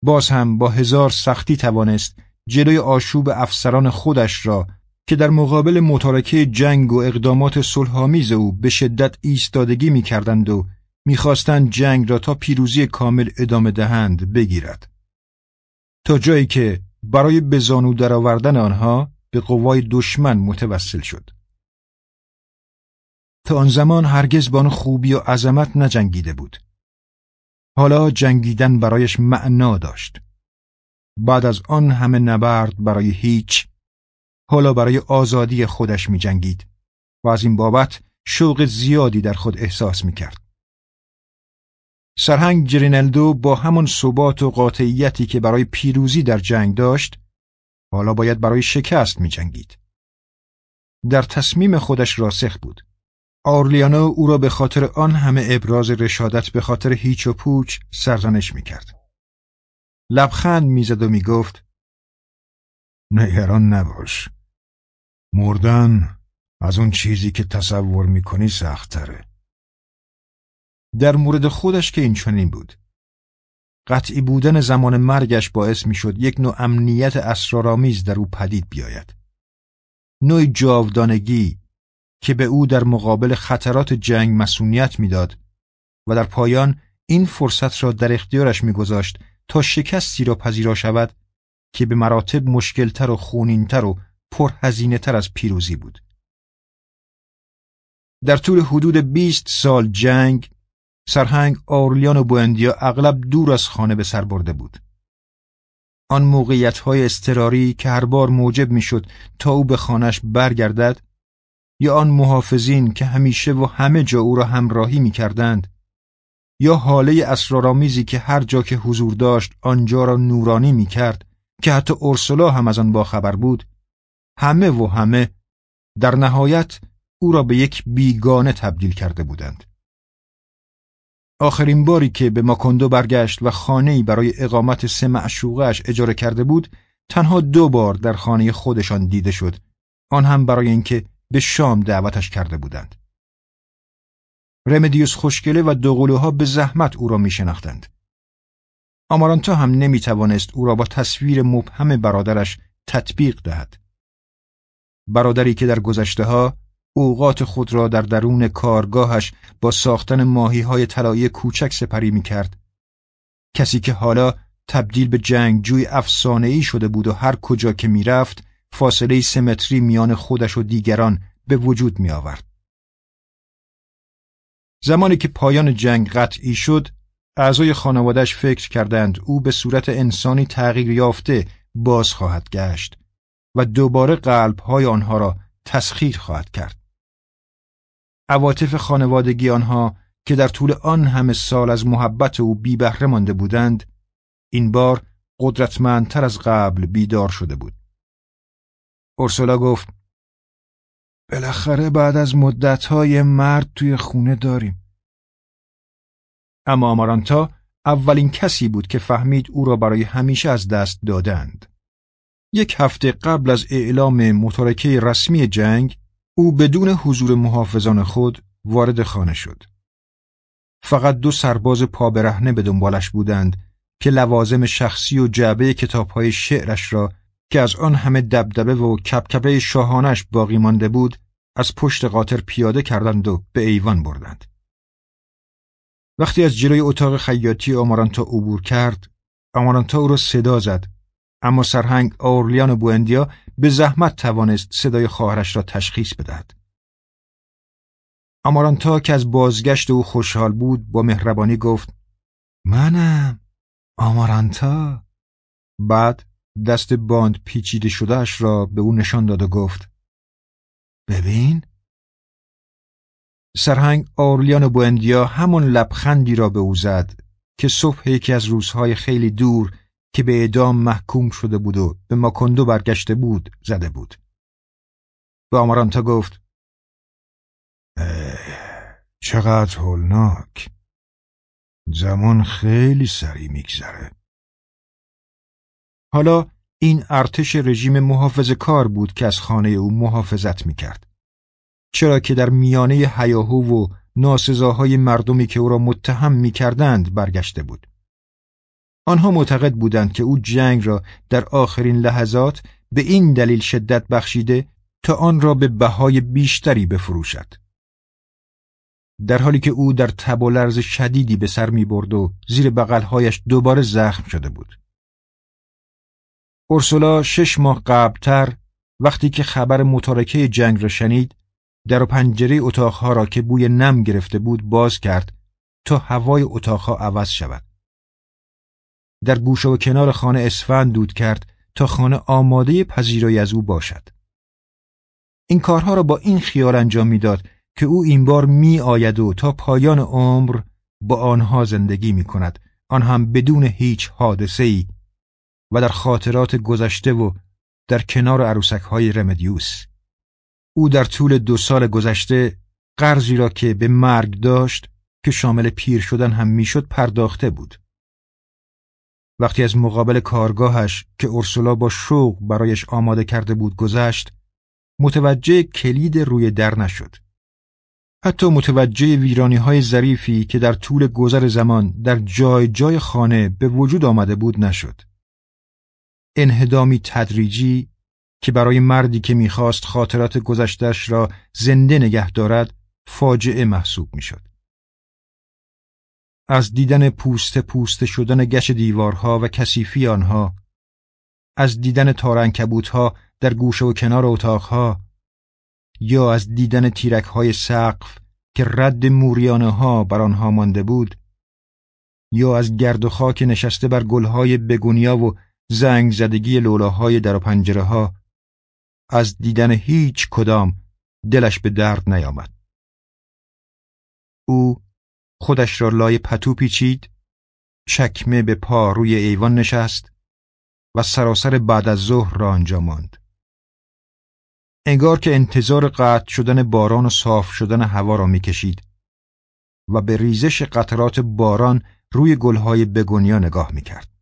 Speaker 1: باز هم با هزار سختی توانست جلوی آشوب افسران خودش را که در مقابل متارکه جنگ و اقدامات صلحآمیز او به شدت ایستادگی می‌کردند و می‌خواستند جنگ را تا پیروزی کامل ادامه دهند بگیرد. تا جایی که برای بزانو درآوردن آنها به قوای دشمن متوسل شد. تا آن زمان هرگز بان خوبی و عظمت نجنگیده بود. حالا جنگیدن برایش معنا داشت. بعد از آن همه نبرد برای هیچ حالا برای آزادی خودش می جنگید و از این بابت شوق زیادی در خود احساس می کرد. سرهنگ جرینلدو با همان ثبات و قاطعیتی که برای پیروزی در جنگ داشت حالا باید برای شکست می جنگید. در تصمیم خودش راسخ بود. آرلیانو او را به خاطر آن همه ابراز رشادت به خاطر هیچ و پوچ سرزنش می کرد. لبخند می‌زد و می‌گفت
Speaker 2: نگران نباش. مردن از اون چیزی که تصور می‌کنی سختره
Speaker 1: در مورد خودش که این چنین بود. قطعی بودن زمان مرگش باعث می‌شد یک نوع امنیت اسرارآمیز در او پدید بیاید. نوع جاودانگی که به او در مقابل خطرات جنگ مسئولیت می‌داد و در پایان این فرصت را در اختیارش میگذاشت تا شکستی را پذیرا شود که به مراتب مشکلتر و خونینتر و پرهزینه تر از پیروزی بود. در طول حدود 20 سال جنگ سرهنگ آرلیان و بوندیا اغلب دور از خانه به سر برده بود. آن موقعیت های استراری که هر بار موجب می‌شد تا او به خانش برگردد یا آن محافظین که همیشه و همه جا او را همراهی می کردند یا حاله اسرارآمیزی که هر جا که حضور داشت آنجا را نورانی می کرد که حتی ارسلا هم از آن باخبر بود همه و همه در نهایت او را به یک بیگانه تبدیل کرده بودند. آخرین باری که به ماکندو برگشت و خانه‌ای برای اقامت سه معشوقش اجاره کرده بود تنها دو بار در خانه خودشان دیده شد آن هم برای اینکه به شام دعوتش کرده بودند. رمدیوس خوشگله و دوقلوها به زحمت او را می شناختند. آمارانتا هم نمی توانست او را با تصویر مبهم برادرش تطبیق دهد. برادری که در گذشته ها اوقات خود را در درون کارگاهش با ساختن ماهی های طلایی کوچک سپری می کرد. کسی که حالا تبدیل به جنگجوی افسانه ای شده بود و هر کجا که می‌رفت فاصله سمتری میان خودش و دیگران به وجود می آورد. زمانی که پایان جنگ قطعی شد اعضای خانوادش فکر کردند او به صورت انسانی تغییر یافته باز خواهد گشت و دوباره قلبهای آنها را تسخیر خواهد کرد. عواطف خانوادگی آنها که در طول آن همه سال از محبت او بی بهره مانده بودند این بار قدرتمندتر از قبل بیدار شده بود. اورسولا گفت
Speaker 2: بالاخره بعد از مدتهای مرد توی خونه داریم.
Speaker 1: اما آمارانتا اولین کسی بود که فهمید او را برای همیشه از دست دادند. یک هفته قبل از اعلام متارکه رسمی جنگ او بدون حضور محافظان خود وارد خانه شد. فقط دو سرباز پابرهنه به دنبالش بودند که لوازم شخصی و جعبه کتابهای شعرش را که از آن همه دبدبه و کپکپه شاهانش باقی مانده بود از پشت قاطر پیاده کردند و به ایوان بردند. وقتی از جلوی اتاق خیاطی آمارانتا عبور کرد، آمارانتا او را صدا زد، اما سرهنگ آورلیان بوندیا به زحمت توانست صدای خواهرش را تشخیص بدهد. آمارانتا که از بازگشت او خوشحال بود با مهربانی گفت
Speaker 2: منم آمارانتا
Speaker 1: بعد دست باند پیچیده شدهش را به او نشان داد و گفت
Speaker 2: ببین.
Speaker 1: سرهنگ آرلیان بوندیا همون لبخندی را به او زد که صبح یکی از روزهای خیلی دور که به اعدام محکوم شده بود و به ماکندو برگشته بود زده بود. به آمارانتا گفت
Speaker 2: چقدر هولناک. زمان خیلی سریع میگذره.
Speaker 1: حالا این ارتش رژیم محافظ کار بود که از خانه او محافظت می‌کرد چرا که در میانه حیاهو و ناسزاهای مردمی که او را متهم می‌کردند برگشته بود آنها معتقد بودند که او جنگ را در آخرین لحظات به این دلیل شدت بخشیده تا آن را به بهای بیشتری بفروشد. در حالی که او در تب و لرز شدیدی به سر می برد و زیر بغلهایش دوباره زخم شده بود. اورسولا شش ماه قبلتر وقتی که خبر متارکه جنگ را شنید در و پنجره اتاقها را که بوی نم گرفته بود باز کرد تا هوای اتاقها عوض شود. در گوشه و کنار خانه اسفند دود کرد تا خانه آماده پذیرایی از او باشد. این کارها را با این خیال انجام می‌داد که او این بار می آید و تا پایان عمر با آنها زندگی می کند آن هم بدون هیچ حادثه ای و در خاطرات گذشته و در کنار عروسک های رمدیوس. او در طول دو سال گذشته قرضی را که به مرگ داشت که شامل پیر شدن هم می‌شد پرداخته بود. وقتی از مقابل کارگاهش که اورسولا با شوق برایش آماده کرده بود گذشت متوجه کلید روی در نشد. حتی متوجه ویرانی های ظریفی که در طول گذر زمان در جای جای خانه به وجود آمده بود نشد. انهدامی تدریجی که برای مردی که می‌خواست خاطرات گذشتش را زنده نگه دارد فاجعه محسوب می‌شد. از دیدن پوست پوست شدن گش دیوارها و کثیفی آنها از دیدن تارنکبوتها در گوشه و کنار اتاقها یا از دیدن تیرک های سقف که رد موریانه ها بر آنها مانده بود یا از گرد و خاک نشسته بر گلهای بگونیا و زنگ زدگی لولاهای در و پنجره ها از دیدن هیچ کدام دلش به درد نیامد او خودش را لای پتو پیچید چکمه به پا روی ایوان نشست و سراسر بعد از ظهر را آنجا ماند انگار که انتظار قطع شدن باران و صاف شدن هوا را می‌کشید و به ریزش قطرات باران روی گلهای بگونیا نگاه می‌کرد.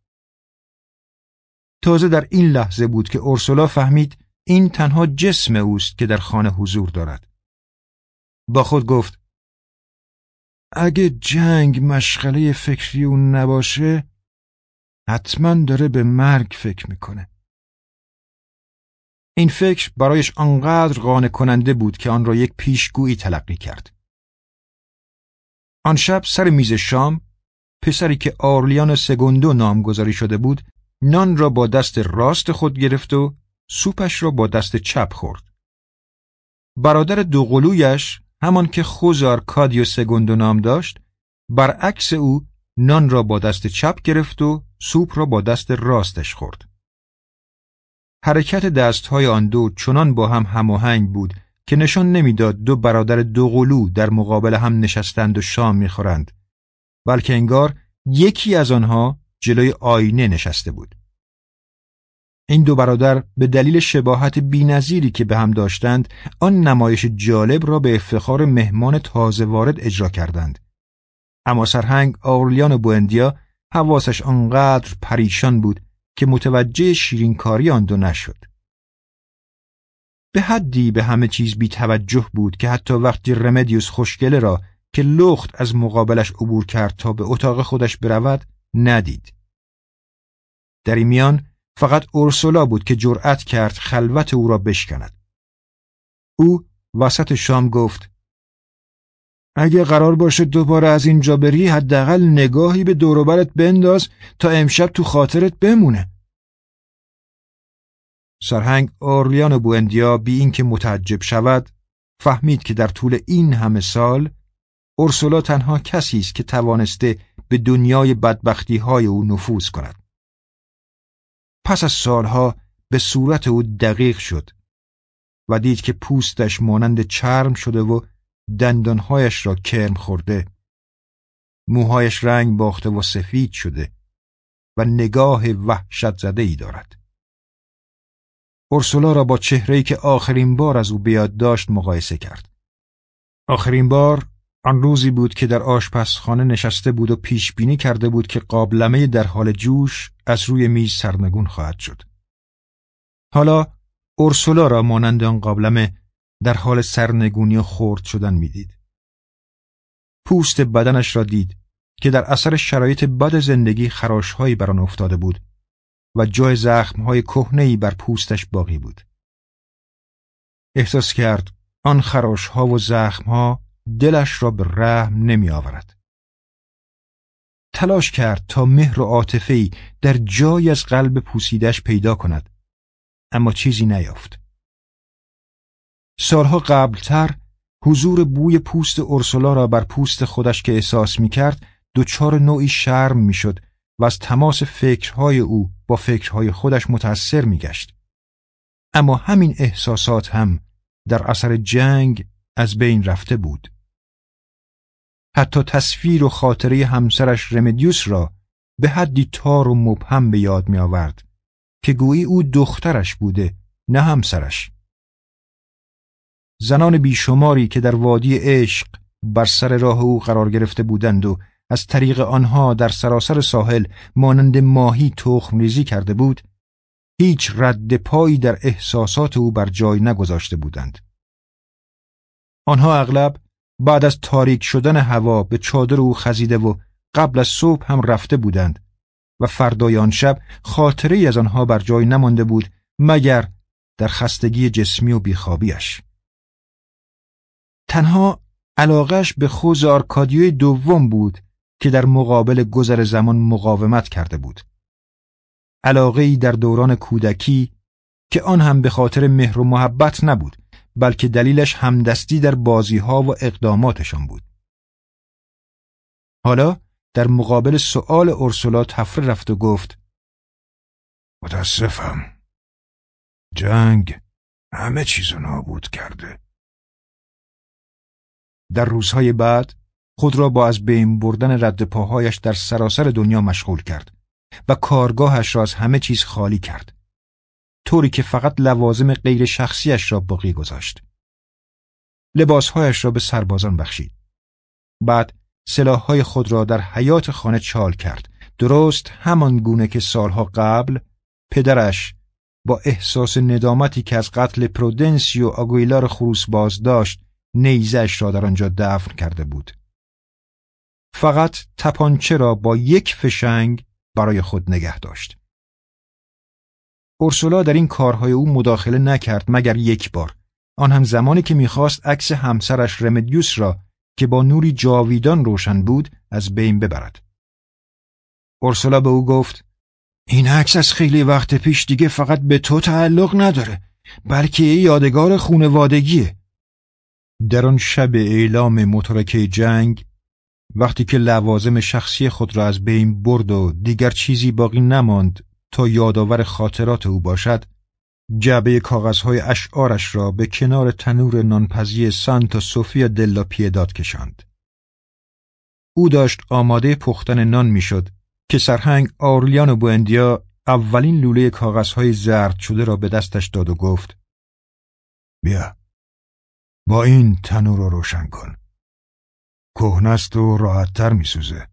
Speaker 1: تازه در این لحظه بود که اورسولا فهمید این تنها جسم اوست که در خانه حضور دارد. با خود گفت اگه جنگ مشغله فکری اون نباشه حتما داره به مرگ فکر می‌کنه. این فکر برایش آنقدر قانع کننده بود که آن را یک پیشگویی تلقی کرد. آن شب سر میز شام پسری که آرلیان سگوندو نامگذاری شده بود نان را با دست راست خود گرفت و سوپش را با دست چپ خورد. برادر دوقلویش همان که خوزار کادیو سگوندو نام داشت برعکس او نان را با دست چپ گرفت و سوپ را با دست راستش خورد. حرکت دستهای آن دو چنان با هم هماهنگ بود که نشان نمی‌داد دو برادر دوقلو در مقابل هم نشستند و شام می‌خورند بلکه انگار یکی از آنها جلوی آینه نشسته بود این دو برادر به دلیل شباهت بینظیری که به هم داشتند آن نمایش جالب را به افتخار مهمان تازه وارد اجرا کردند اما سرهنگ آورلیان و بوندیا حواسش آنقدر پریشان بود که متوجه شیرینکاری آن دو نشد. به حدی به همه چیز بی توجه بود که حتی وقتی رمدیوس خوشگله را که لخت از مقابلش عبور کرد تا به اتاق خودش برود ندید. در این میان فقط اورسولا بود که جرأت کرد خلوت او را بشکند. او وسط شام گفت اگه قرار باشه دوباره از اینجا بری حداقل نگاهی به دوروبرت بنداز تا امشب تو خاطرت بمونه. سرهنگ اورلیان بوندیا بی اینکه متعجب شود فهمید که در طول این همه سال اورسولا تنها کسی است که توانسته به دنیای بدبختی های او نفوذ کند. پس از سالها به صورت او دقیق شد و دید که پوستش مانند چرم شده و دندانهایش را کرم خورده موهایش رنگ باخته و سفید شده و نگاه وحشت زده ای دارد اورسولا را با چهره‌ای که آخرین بار از او بیاد داشت مقایسه کرد. آخرین بار آن روزی بود که در آشپزخانه نشسته بود و پیش بینی کرده بود که قابلمه در حال جوش از روی میز سرنگون خواهد شد. حالا اورسولا را مانند آن قابلمه در حال سرنگونی و خورد شدن می‌دید. پوست بدنش را دید که در اثر شرایط بد زندگی خراشهایی بر آن افتاده بود و جای زخمهای کهنهای بر پوستش باقی بود. احساس کرد آن خراشها و زخمها دلش را به رحم نمی آورد. تلاش کرد تا مهر و عاطفه‌ای در جای از قلب پوسیدش پیدا کند اما چیزی نیافت. سالها قبلتر حضور بوی پوست اورسولا را بر پوست خودش که احساس می کرد دچار نوعی شرم می شد و از تماس فکرهای او با فکرهای خودش متأثر می گشت. اما همین احساسات هم در اثر جنگ از بین رفته بود. حتی تصویر و خاطره همسرش رمدیوس را به حدی تار و مبهم به یاد می آورد که گویی او دخترش بوده نه همسرش. زنان بیشماری که در وادی عشق بر سر راه او قرار گرفته بودند و از طریق آنها در سراسر ساحل مانند ماهی تخم ریزی کرده بود هیچ رد پایی در احساسات او بر جای نگذاشته بودند آنها اغلب بعد از تاریک شدن هوا به چادر او خزیده و قبل از صبح هم رفته بودند و فردای آن شب خاطره از آنها بر جای نمانده بود مگر در خستگی جسمی و بیخوابیش تنها علاقش به خوز آرکادیوی دوم بود که در مقابل گذر زمان مقاومت کرده بود. علاقه ای در دوران کودکی که آن هم به خاطر مهر و محبت نبود بلکه دلیلش همدستی در بازی ها و اقداماتشان بود. حالا در مقابل سؤال اورسولا تفره رفت و گفت
Speaker 2: متاسفم. جنگ همه چیزو نابود کرده.
Speaker 1: در روزهای بعد خود را با از بین بردن رد پاهایش در سراسر دنیا مشغول کرد و کارگاهش را از همه چیز خالی کرد. طوری که فقط لوازم غیر شخصیش را باقی گذاشت. لباسهایش را به سربازان بخشید. بعد سلاحهای خود را در حیات خانه چال کرد. درست همان گونه که سالها قبل پدرش با احساس ندامتی که از قتل پرودنسی و آگویلار خروس باز داشت نیزش را در آنجا دفن کرده بود. فقط تپانچه را با یک فشنگ برای خود نگه داشت. اورسولا در این کارهای او مداخله نکرد مگر یک بار آن هم زمانی که می‌خواست عکس همسرش رمدیوس را که با نوری جاویدان روشن بود از بین ببرد. اورسولا به او گفت این عکس از خیلی وقت پیش دیگه فقط به تو تعلق نداره بلکه یادگار خونوادگیه. در آن شب اعلام مترکه جنگ وقتی که لوازم شخصی خود را از بین برد و دیگر چیزی باقی نماند تا یادآور خاطرات او باشد جعبه کاغذهای اشعارش را به کنار تنور نانپزی سانتا سوفیا دلا پیداد کشاند. او داشت آماده پختن نان می‌شد که سرهنگ آرلیان و بوندیا اولین لوله کاغذهای زرد شده را به دستش داد و گفت
Speaker 2: بیا با این تنور رو روشن کن کهنست و راحتتر میسوزه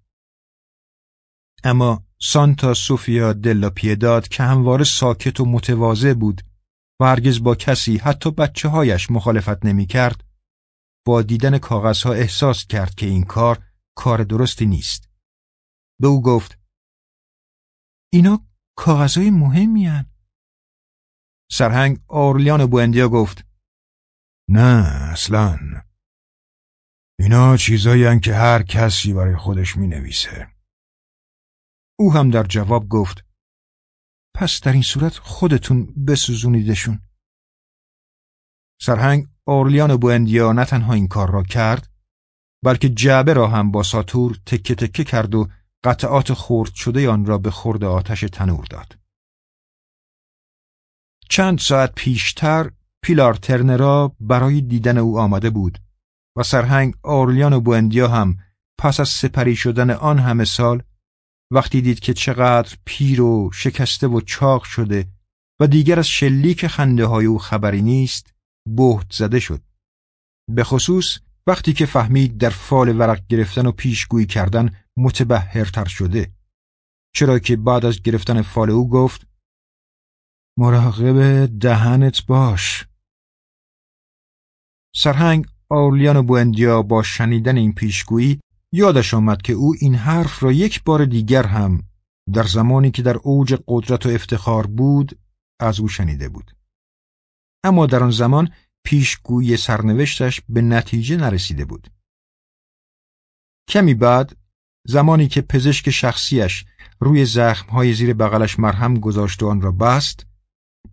Speaker 1: اما سانتا سوفیا دلا پیداد که همواره ساکت و متواضع بود و هرگز با کسی حتی بچه هایش مخالفت نمی کرد با دیدن کاغذها احساس کرد که این کار کار درستی نیست به او گفت اینا کاغذهای مهمی هن. سرهنگ آرلیان بوندیا گفت
Speaker 2: نه اصلا اینا چیزایی که هر کسی برای خودش می نویسه.
Speaker 1: او هم در جواب گفت پس در این صورت خودتون بسوزونیدشون. سرهنگ اورلیان بوندیا نه تنها این کار را کرد بلکه جعبه را هم با ساتور تکه تکه کرد و قطعات خورد شده آن را به خورد آتش تنور داد. چند ساعت پیشتر پیلار ترنرا برای دیدن او آمده بود و سرهنگ آرلیان و بوندیا هم پس از سپری شدن آن همه سال وقتی دید که چقدر پیر و شکسته و چاق شده و دیگر از شلیک خنده های او خبری نیست بهت زده شد. به خصوص وقتی که فهمید در فال ورق گرفتن و پیشگویی کردن متبهرتر شده. چرا که بعد از گرفتن فال او گفت مراقب دهنت باش. سرهنگ آرلیان و بوندیا با شنیدن این پیشگویی یادش آمد که او این حرف را یک بار دیگر هم در زمانی که در اوج قدرت و افتخار بود از او شنیده بود. اما در آن زمان پیشگویی سرنوشتش به نتیجه نرسیده بود. کمی بعد زمانی که پزشک شخصیش روی زخمهای زیر بغلش مرهم گذاشت و آن را بست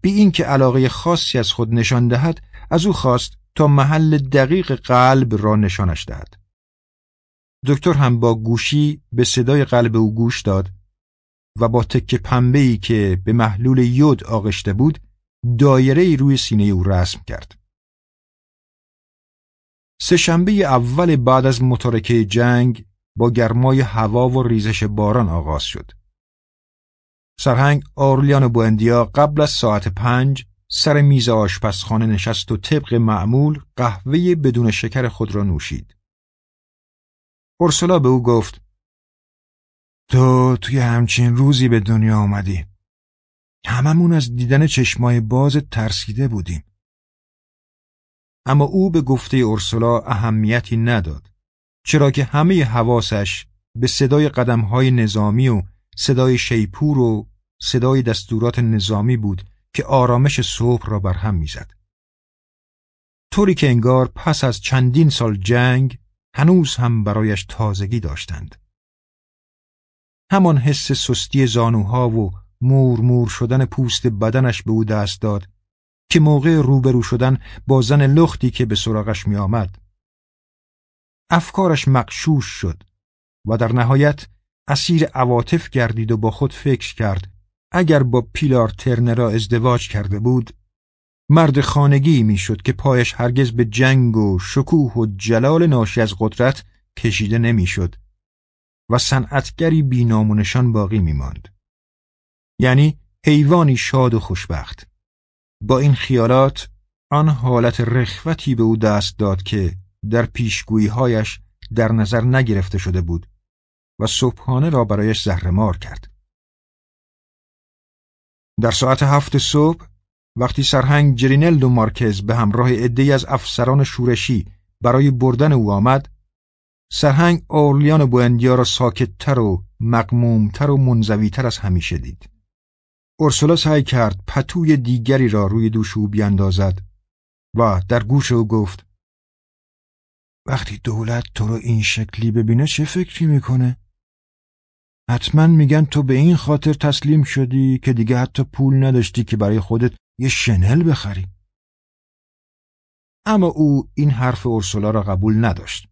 Speaker 1: بی اینکه علاقه خاصی از خود نشان دهد از او خواست تا محل دقیق قلب را نشانش دهد. دکتر هم با گوشی به صدای قلب او گوش داد و با تکه پنبه‌ای که به محلول یود آغشته بود دایره ای روی سینه او رسم کرد. سهشنبه اول بعد از متارکه جنگ با گرمای هوا و ریزش باران آغاز شد. سرهنگ آرلیان بوندیا قبل از ساعت پنج سر میز آشپزخانه نشست و طبق معمول قهوه بدون شکر خود را نوشید. اورسولا به او گفت تو توی همچین روزی به دنیا آمدی. هممون از دیدن چشمای باز ترسیده بودیم. اما او به گفته اورسولا اهمیتی نداد چرا که همه حواسش به صدای قدمهای نظامی و صدای شیپور و صدای دستورات نظامی بود که آرامش صبح را برهم می‌زد. طوری که انگار پس از چندین سال جنگ هنوز هم برایش تازگی داشتند. همان حس سستی زانوها و مور مور شدن پوست بدنش به او دست داد که موقع روبرو شدن با زن لختی که به سراغش می آمد. افکارش مقشوش شد و در نهایت اسیر عواطف گردید و با خود فکر کرد اگر با پیلار ترنرا ازدواج کرده بود مرد خانگی می‌شد که پایش هرگز به جنگ و شکوه و جلال ناشی از قدرت کشیده نمی‌شد و صنعتگری بینامونشان باقی میماند. یعنی حیوانی شاد و خوشبخت. با این خیالات آن حالت رخوتی به او دست داد که در پیشگوییهایش در نظر نگرفته شده بود و صبحانه را برایش زهرمار کرد. در ساعت هفت صبح وقتی سرهنگ جرینلدو مارکز به همراه عدهای از افسران شورشی برای بردن او آمد سرهنگ اورلیان بوندیا را ساکتتر و مقمومتر و منزویتر از همیشه دید اورسولا سعی کرد پتوی دیگری را روی دوش او بیاندازد و در گوش او گفت وقتی دولت تو رو این شکلی ببینه چه فکری می‌کنه؟ حتما میگن تو به این خاطر تسلیم شدی که دیگه حتی پول نداشتی که برای خودت یه شنل بخری. اما او این حرف اورسولا را قبول نداشت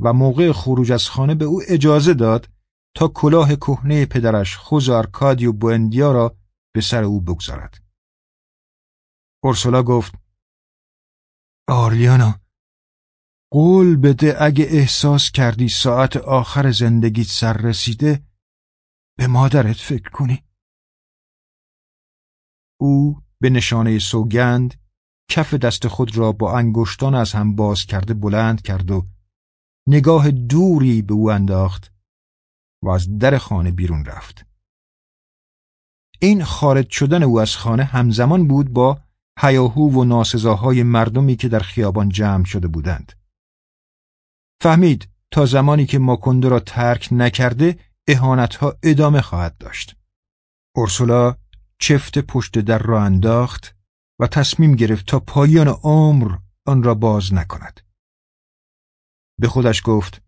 Speaker 1: و موقع خروج از خانه به او اجازه داد تا کلاه کهنه پدرش خوز آرکادیو بوندیا را به سر او بگذارد. اورسولا گفت آرلیانا قول بده اگه احساس کردی ساعت آخر زندگیت سر رسیده به مادرت فکر کنی. او به نشانه سوگند کف دست خود را با انگشتان از هم باز کرده بلند کرد و نگاه دوری به او انداخت و از در خانه بیرون رفت. این خارج شدن او از خانه همزمان بود با هیاهو و ناسزاهای مردمی که در خیابان جمع شده بودند. فهمید تا زمانی که ماکنده را ترک نکرده اهانتها ادامه خواهد داشت. اورسولا چفت پشت در را انداخت و تصمیم گرفت تا پایان عمر آن را باز نکند. به خودش گفت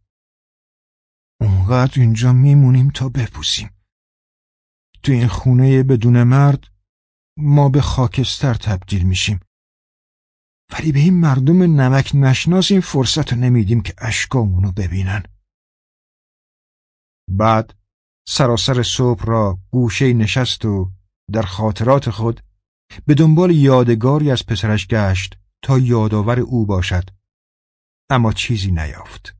Speaker 1: اونقدر اینجا میمونیم تا بپوسیم. تو این خونه بدون مرد ما به خاکستر تبدیل میشیم. ولی به این مردم نمک نشناس این فرصت رو نمیدیم که اشکامونو ببینن. بعد سراسر صبح را گوشه نشست و در خاطرات خود به دنبال یادگاری از پسرش گشت تا یادآور او باشد اما چیزی نیافت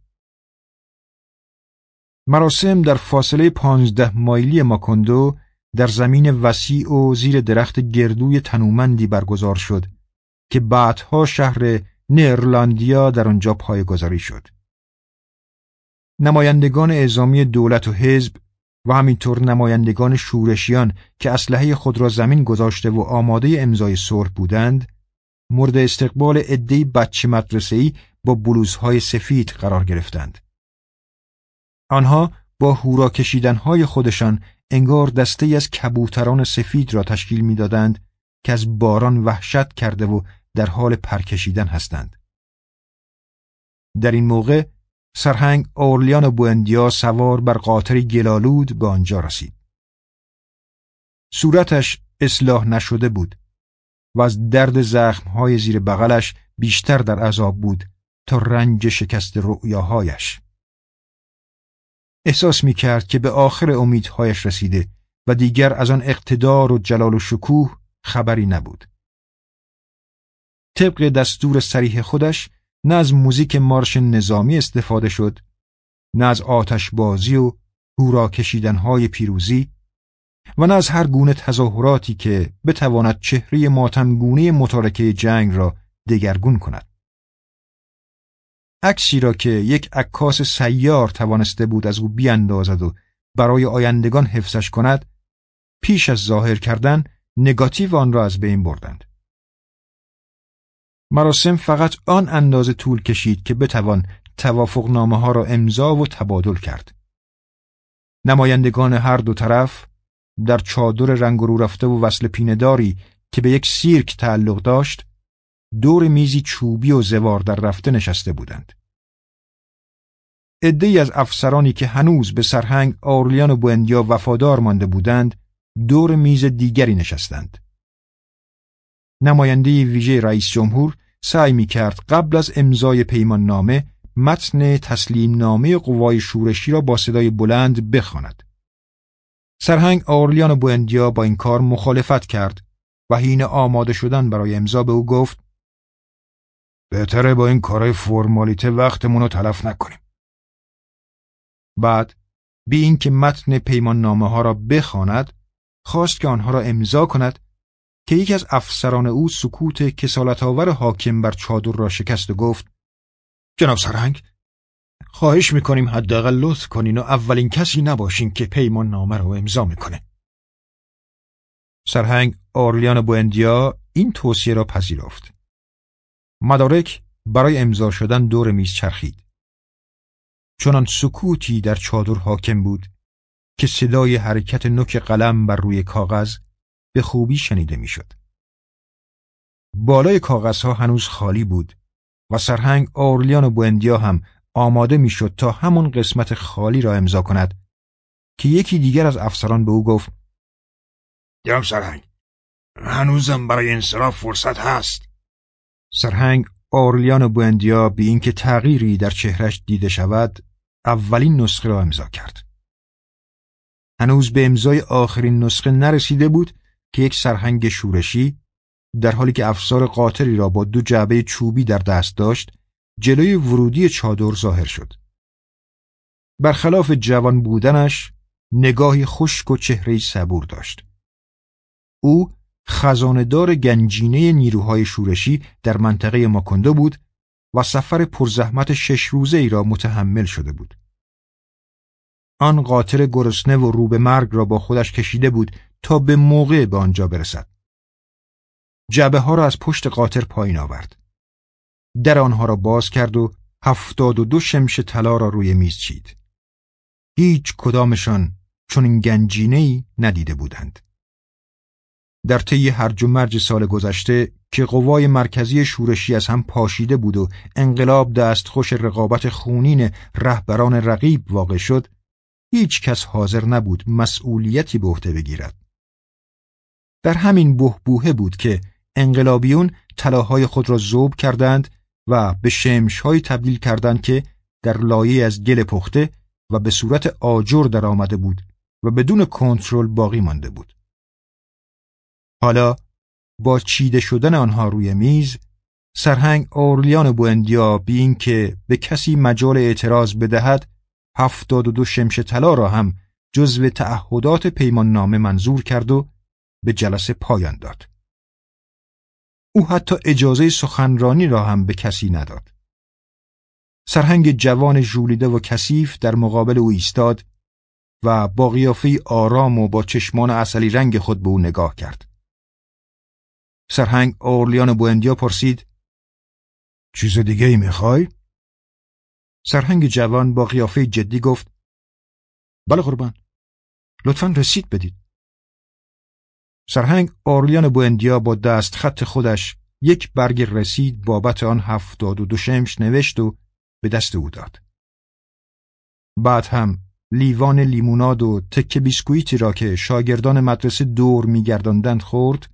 Speaker 1: مراسم در فاصله پانزده مایلی ماکندو در زمین وسیع و زیر درخت گردوی تنومندی برگزار شد که بعدها شهر نیرلاندیا در آنجا پایگذاری شد. نمایندگان اعزامی دولت و حزب و همینطور نمایندگان شورشیان که اسلحه خود را زمین گذاشته و آماده امضای صلح بودند مورد استقبال عدهای بچه مدرسه‌ای با بلوزهای سفید قرار گرفتند. آنها با هورا کشیدنهای خودشان انگار دسته از کبوتران سفید را تشکیل می‌دادند که از باران وحشت کرده و در حال پرکشیدن هستند. در این موقع سرهنگ اورلیان بوندیا سوار بر قاطری گلالود به آنجا رسید. صورتش اصلاح نشده بود و از درد زخمهای زیر بغلش بیشتر در عذاب بود تا رنج شکست رؤیاهایش. احساس می کرد که به آخر امیدهایش رسیده و دیگر از آن اقتدار و جلال و شکوه خبری نبود. طبق دستور سریح خودش نه از موزیک مارش نظامی استفاده شد نه از آتش بازی و هورا کشیدنهای پیروزی و نه از هر گونه تظاهراتی که بتواند چهره ماتمگونه متارکه جنگ را دگرگون کند. عکسی را که یک عکاس سیار توانسته بود از او بیاندازد و برای آیندگان حفظش کند پیش از ظاهر کردن نگاتیو آن را از بین بردند. مراسم فقط آن اندازه طول کشید که بتوان توافق نامه ها را امضا و تبادل کرد. نمایندگان هر دو طرف در چادر رنگ رو رفته و وصل پینداری که به یک سیرک تعلق داشت دور میزی چوبی و زوار در رفته نشسته بودند. عدهای از افسرانی که هنوز به سرهنگ آرلیان و بوندیا وفادار مانده بودند دور میز دیگری نشستند. نماینده ویژه رئیس جمهور سعی می کرد قبل از امضای پیمان نامه متن تسلیم نامه قوای شورشی را با صدای بلند بخواند. سرهنگ آرلیان بوندیا با این کار مخالفت کرد و حین آماده شدن برای امضا به او گفت بهتره با این کارهای فرمالیته وقتمون رو تلف نکنیم. بعد بی اینکه متن پیمان نامه ها را بخواند خواست که آنها را امضا کند که یکی از افسران او سکوت کسالت آور حاکم بر چادر را شکست و گفت جناب سرهنگ خواهش می‌کنیم حداقل لطف کنین و اولین کسی نباشین که پیمان نامه را امضا می‌کنه. سرهنگ آرلیان بوندیا این توصیه را پذیرفت. مدارک برای امضا شدن دور میز چرخید. چنان سکوتی در چادر حاکم بود که صدای حرکت نوک قلم بر روی کاغذ به خوبی شنیده می‌شد. بالای کاغذها هنوز خالی بود و سرهنگ اورلیان و بوندیا هم آماده می‌شد تا همون قسمت خالی را امضا کند که یکی دیگر از افسران به او گفت
Speaker 2: جناب سرهنگ هنوزم برای انصراف فرصت هست
Speaker 1: سرهنگ اورلیان و بوندیا بی اینکه تغییری در چهرش دیده شود اولین نسخه را امضا کرد هنوز به امضای آخرین نسخه نرسیده بود که یک سرهنگ شورشی در حالی که افسار قاطری را با دو جعبه چوبی در دست داشت جلوی ورودی چادر ظاهر شد. برخلاف جوان بودنش نگاهی خشک و چهره صبور داشت. او خزاندار گنجینه نیروهای شورشی در منطقه ماکندو بود و سفر پرزحمت شش روزه ای را متحمل شده بود. آن قاطر گرسنه و رو به مرگ را با خودش کشیده بود تا به موقع به آنجا برسد. جبه ها را از پشت قاطر پایین آورد. در آنها را باز کرد و هفتاد و دو شمش طلا را روی میز چید. هیچ کدامشان چون این گنجینه ندیده بودند. در طی هرج و مرج سال گذشته که قوای مرکزی شورشی از هم پاشیده بود و انقلاب دستخوش رقابت خونین رهبران رقیب واقع شد هیچ کس حاضر نبود مسئولیتی به عهده بگیرد در همین بهبوهه بود که انقلابیون طلاهای خود را زوب کردند و به شمشهایی تبدیل کردند که در لایه از گل پخته و به صورت آجر در آمده بود و بدون کنترل باقی مانده بود. حالا با چیده شدن آنها روی میز سرهنگ اورلیان بوندیا بی که به کسی مجال اعتراض بدهد هفتاد و دو شمش طلا را هم جزو تعهدات پیمان نامه منظور کرد و به جلسه پایان داد. او حتی اجازه سخنرانی را هم به کسی نداد. سرهنگ جوان ژولیده و کثیف در مقابل او ایستاد و با قیافه آرام و با چشمان اصلی رنگ خود به او نگاه کرد. سرهنگ اورلیان بوندیا پرسید
Speaker 2: چیز دیگه ای می‌خوای؟
Speaker 1: سرهنگ جوان با قیافه جدی گفت بله قربان لطفا رسید بدید سرهنگ اورلیان بوندیا با دست خط خودش یک برگ رسید بابت آن هفتاد و دو شمش نوشت و به دست او داد بعد هم لیوان لیموناد و تکه بیسکویتی را که شاگردان مدرسه دور میگرداندند خورد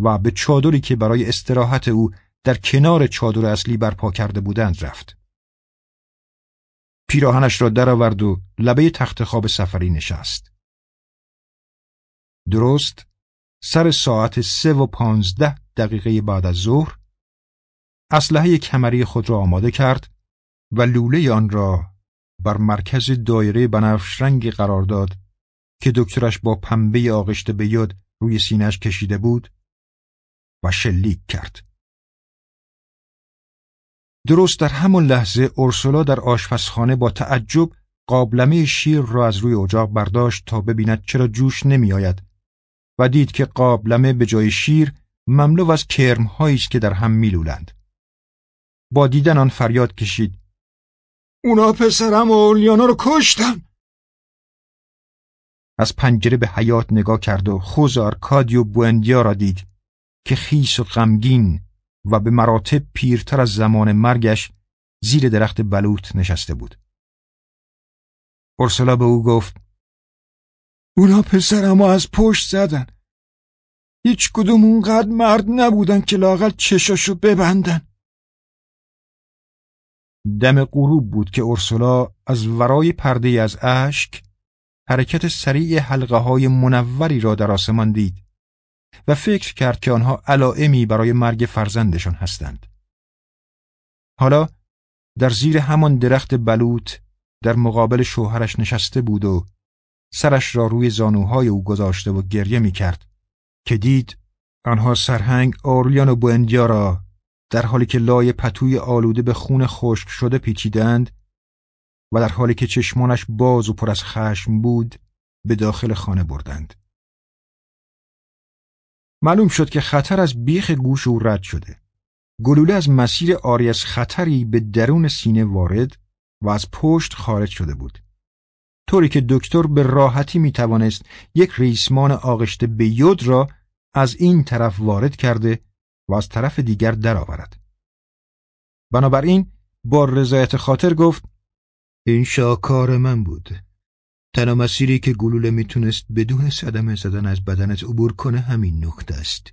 Speaker 1: و به چادری که برای استراحت او در کنار چادر اصلی برپا کرده بودند رفت. پیراهنش را درآورد و لبه تخت خواب سفری نشست. درست سر ساعت سه و پانزده دقیقه بعد از ظهر اسلحه کمری خود را آماده کرد و لوله آن را بر مرکز دایره بنفش رنگی قرار داد که دکترش با پنبه آغشته به یاد روی سینهش کشیده بود و شلیک کرد. درست در همان لحظه اورسولا در آشپزخانه با تعجب قابلمه شیر را از روی اجاق برداشت تا ببیند چرا جوش نمیآید و دید که قابلمه به جای شیر مملو از کرمهایی است که در هم میلولند. با دیدن آن فریاد کشید
Speaker 2: اونا پسرم و اولیانا رو کشتن
Speaker 1: از پنجره به حیات نگاه کرد و خوز آرکادیو بوندیا را دید که خیس و غمگین و به مراتب پیرتر از زمان مرگش زیر درخت بلوط نشسته بود. اورسلا به او گفت
Speaker 2: اونا پسرمو از پشت زدن. هیچ کدوم اونقدر مرد نبودن که لاغل چشاشو ببندن.
Speaker 1: دم غروب بود که اورسولا از ورای پرده از اشک حرکت سریع حلقه های منوری را در آسمان دید و فکر کرد که آنها علائمی برای مرگ فرزندشان هستند. حالا در زیر همان درخت بلوط در مقابل شوهرش نشسته بود و سرش را روی زانوهای او گذاشته و گریه می کرد که دید آنها سرهنگ آرلیان و بوندیا را در حالی که لای پتوی آلوده به خون خشک شده پیچیدند و در حالی که چشمانش باز و پر از خشم بود به داخل خانه بردند. معلوم شد که خطر از بیخ گوش او رد شده. گلوله از مسیر آری از خطری به درون سینه وارد و از پشت خارج شده بود. طوری که دکتر به راحتی می توانست یک ریسمان آغشته به یود را از این طرف وارد کرده و از طرف دیگر درآورد. بنابراین با رضایت خاطر گفت این شاکار من بود. تنها مسیری که گلوله می‌تونست بدون صدمه زدن از بدنت عبور کنه همین نقطه است.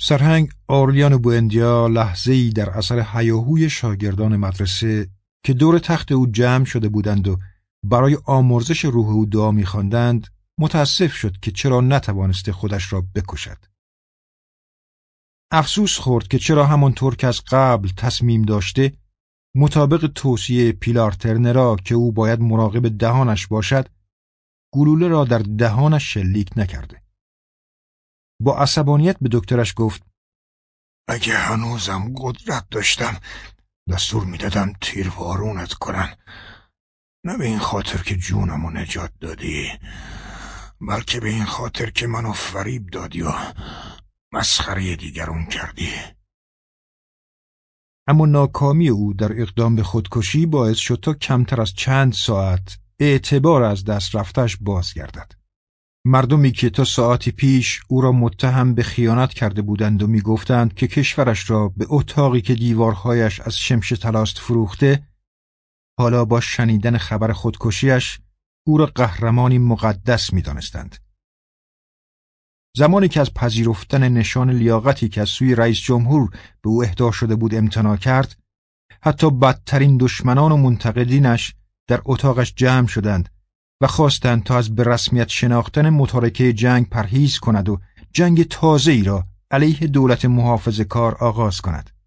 Speaker 1: سرهنگ آرلیان بوندیا لحظه ای در اثر حیاهوی شاگردان مدرسه که دور تخت او جمع شده بودند و برای آمرزش روح او دعا میخواندند متاسف شد که چرا نتوانسته خودش را بکشد. افسوس خورد که چرا همانطور که از قبل تصمیم داشته مطابق توصیه پیلار ترنرا که او باید مراقب دهانش باشد گلوله را در دهانش شلیک نکرده با عصبانیت به دکترش گفت
Speaker 2: اگه هنوزم قدرت داشتم دستور می‌دادم تیروارونت کنن نه به این خاطر که جونمو نجات دادی بلکه به این خاطر که منو فریب دادی و مسخره دیگرون کردی
Speaker 1: اما ناکامی او در اقدام به خودکشی باعث شد تا کمتر از چند ساعت اعتبار از دست رفتش بازگردد. مردمی که تا ساعتی پیش او را متهم به خیانت کرده بودند و می‌گفتند که کشورش را به اتاقی که دیوارهایش از شمش تلاست فروخته حالا با شنیدن خبر خودکشیش او را قهرمانی مقدس می‌دانستند. زمانی که از پذیرفتن نشان لیاقتی که از سوی رئیس جمهور به او اهدا شده بود امتناع کرد حتی بدترین دشمنان و منتقدینش در اتاقش جمع شدند و خواستند تا از به رسمیت شناختن متارکه جنگ پرهیز کند و جنگ تازه ای را علیه دولت محافظ کار آغاز کند.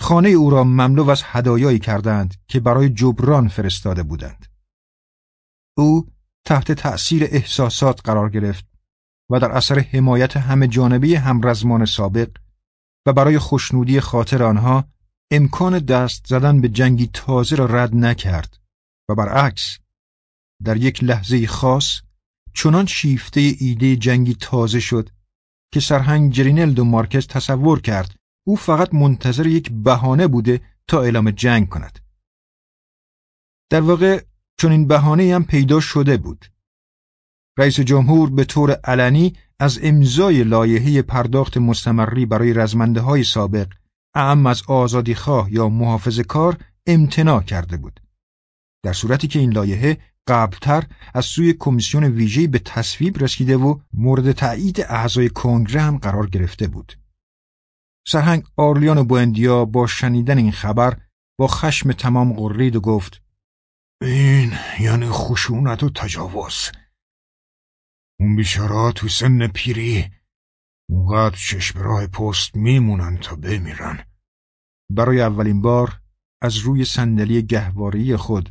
Speaker 1: خانه او را مملو از هدایایی کردند که برای جبران فرستاده بودند. او تحت تأثیر احساسات قرار گرفت و در اثر حمایت همه جانبی همرزمان سابق و برای خوشنودی خاطر آنها امکان دست زدن به جنگی تازه را رد نکرد و برعکس در یک لحظه خاص چنان شیفته ایده جنگی تازه شد که سرهنگ جرینلد و مارکز تصور کرد او فقط منتظر یک بهانه بوده تا اعلام جنگ کند. در واقع چون این بهانه هم پیدا شده بود. رئیس جمهور به طور علنی از امضای لایحه پرداخت مستمری برای رزمنده های سابق اعم از آزادی خواه یا محافظ کار امتناع کرده بود. در صورتی که این لایحه قبلتر از سوی کمیسیون ویژه‌ای به تصویب رسیده و مورد تایید اعضای کنگره هم قرار گرفته بود. سرهنگ آرلیان و بوندیا با شنیدن این خبر با خشم تمام قرید و گفت
Speaker 2: این یعنی خشونت و تجاوز اون بیچارا تو سن پیری اونقدر چشم راه پست میمونن تا بمیرن
Speaker 1: برای اولین بار از روی صندلی گهواری خود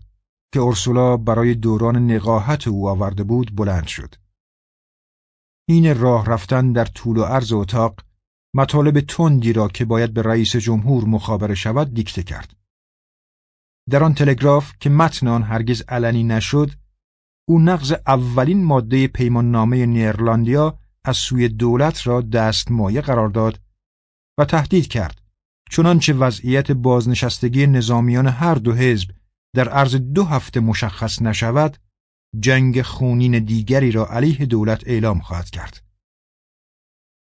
Speaker 1: که اورسولا برای دوران نقاهت او آورده بود بلند شد. این راه رفتن در طول و عرض اتاق مطالب تندی را که باید به رئیس جمهور مخابره شود دیکته کرد. در آن تلگراف که متن آن هرگز علنی نشد، او نقض اولین ماده پیمان نامه نیرلندیا از سوی دولت را دستمایه قرار داد و تهدید کرد چنانچه وضعیت بازنشستگی نظامیان هر دو حزب در عرض دو هفته مشخص نشود جنگ خونین دیگری را علیه دولت اعلام خواهد کرد.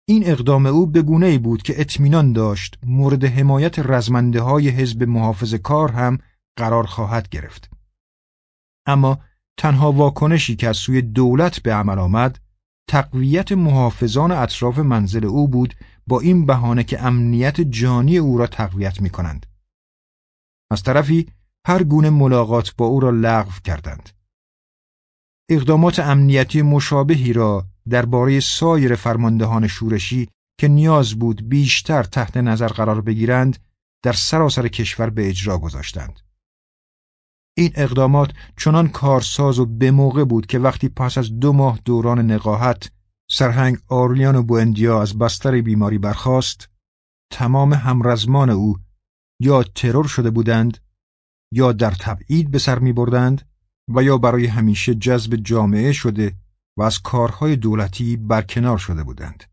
Speaker 1: این اقدام او به گونه بود که اطمینان داشت مورد حمایت رزمنده های حزب محافظ کار هم قرار خواهد گرفت. اما تنها واکنشی که از سوی دولت به عمل آمد تقویت محافظان اطراف منزل او بود با این بهانه که امنیت جانی او را تقویت می کنند. از طرفی هر گونه ملاقات با او را لغو کردند. اقدامات امنیتی مشابهی را درباره سایر فرماندهان شورشی که نیاز بود بیشتر تحت نظر قرار بگیرند در سراسر کشور به اجرا گذاشتند. این اقدامات چنان کارساز و به موقع بود که وقتی پس از دو ماه دوران نقاهت سرهنگ آرلیان و بوندیا از بستر بیماری برخاست تمام همرزمان او یا ترور شده بودند یا در تبعید به سر می بردند و یا برای همیشه جذب جامعه شده و از کارهای دولتی برکنار شده بودند.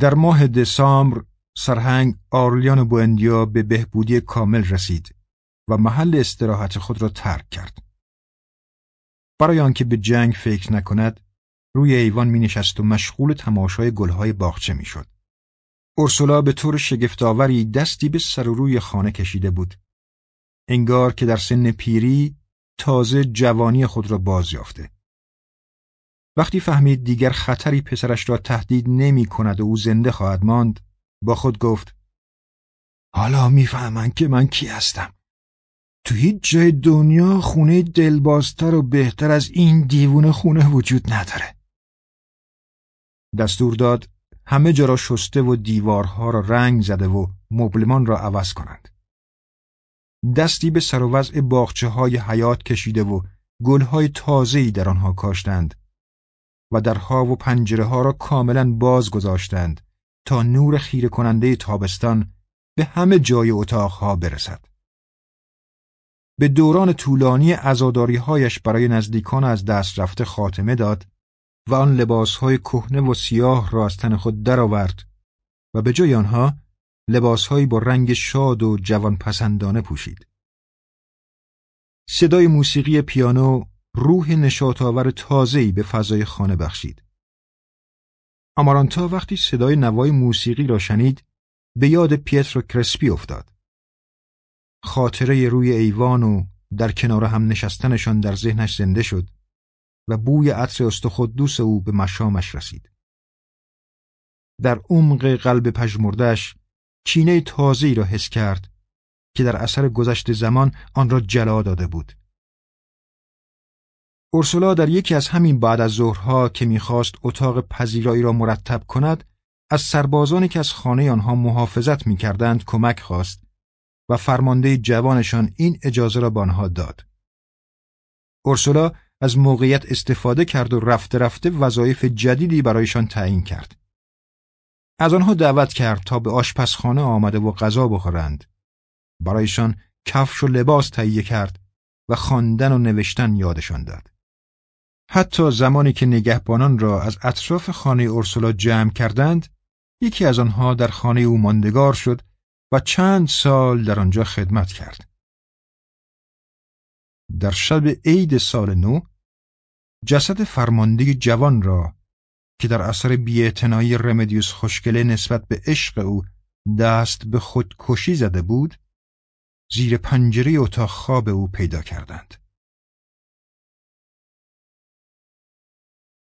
Speaker 1: در ماه دسامبر سرهنگ آرلیان بوندیا به بهبودی کامل رسید و محل استراحت خود را ترک کرد. برای آنکه به جنگ فکر نکند، روی ایوان می نشست و مشغول تماشای گلهای باغچه می شد. اورسولا به طور شگفتآوری دستی به سر و روی خانه کشیده بود. انگار که در سن پیری تازه جوانی خود را باز یافته. وقتی فهمید دیگر خطری پسرش را تهدید نمی کند و او زنده خواهد ماند با خود گفت حالا می‌فهمند که من کی هستم. تو هیچ جای دنیا خونه دلبازتر و بهتر از این دیوونه خونه وجود نداره. دستور داد همه جا را شسته و دیوارها را رنگ زده و مبلمان را عوض کنند. دستی به سر و وضع باغچه های حیات کشیده و گلهای تازه‌ای در آنها کاشتند و درها و پنجره ها را کاملا باز گذاشتند تا نور خیره کننده تابستان به همه جای اتاقها برسد. به دوران طولانی ازاداری هایش برای نزدیکان از دست رفته خاتمه داد و آن لباسهای کهنه و سیاه را از تن خود درآورد و به جای آنها لباسهایی با رنگ شاد و جوان پسندانه پوشید. صدای موسیقی پیانو روح نشاطآور تازه‌ای به فضای خانه بخشید. آمارانتا وقتی صدای نوای موسیقی را شنید به یاد پیترو کرسپی افتاد. خاطره روی ایوان و در کنار هم نشستنشان در ذهنش زنده شد و بوی عطر استخدوس او به مشامش رسید. در عمق قلب پژمردهش چینه تازه‌ای را حس کرد که در اثر گذشت زمان آن را جلا داده بود. اورسولا در یکی از همین بعد از ظهرها که می‌خواست اتاق پذیرایی را مرتب کند از سربازانی که از خانه آنها محافظت می‌کردند کمک خواست و فرمانده جوانشان این اجازه را به آنها داد. اورسولا از موقعیت استفاده کرد و رفته رفته وظایف جدیدی برایشان تعیین کرد. از آنها دعوت کرد تا به آشپزخانه آمده و غذا بخورند. برایشان کفش و لباس تهیه کرد و خواندن و نوشتن یادشان داد. حتی زمانی که نگهبانان را از اطراف خانه اورسولا جمع کردند، یکی از آنها در خانه او ماندگار شد و چند سال در آنجا خدمت کرد. در شب عید سال نو جسد فرمانده جوان را که در اثر بیاعتنایی رمدیوس خوشگله نسبت به عشق او دست به خودکشی زده بود زیر پنجره اتاق خواب او پیدا کردند.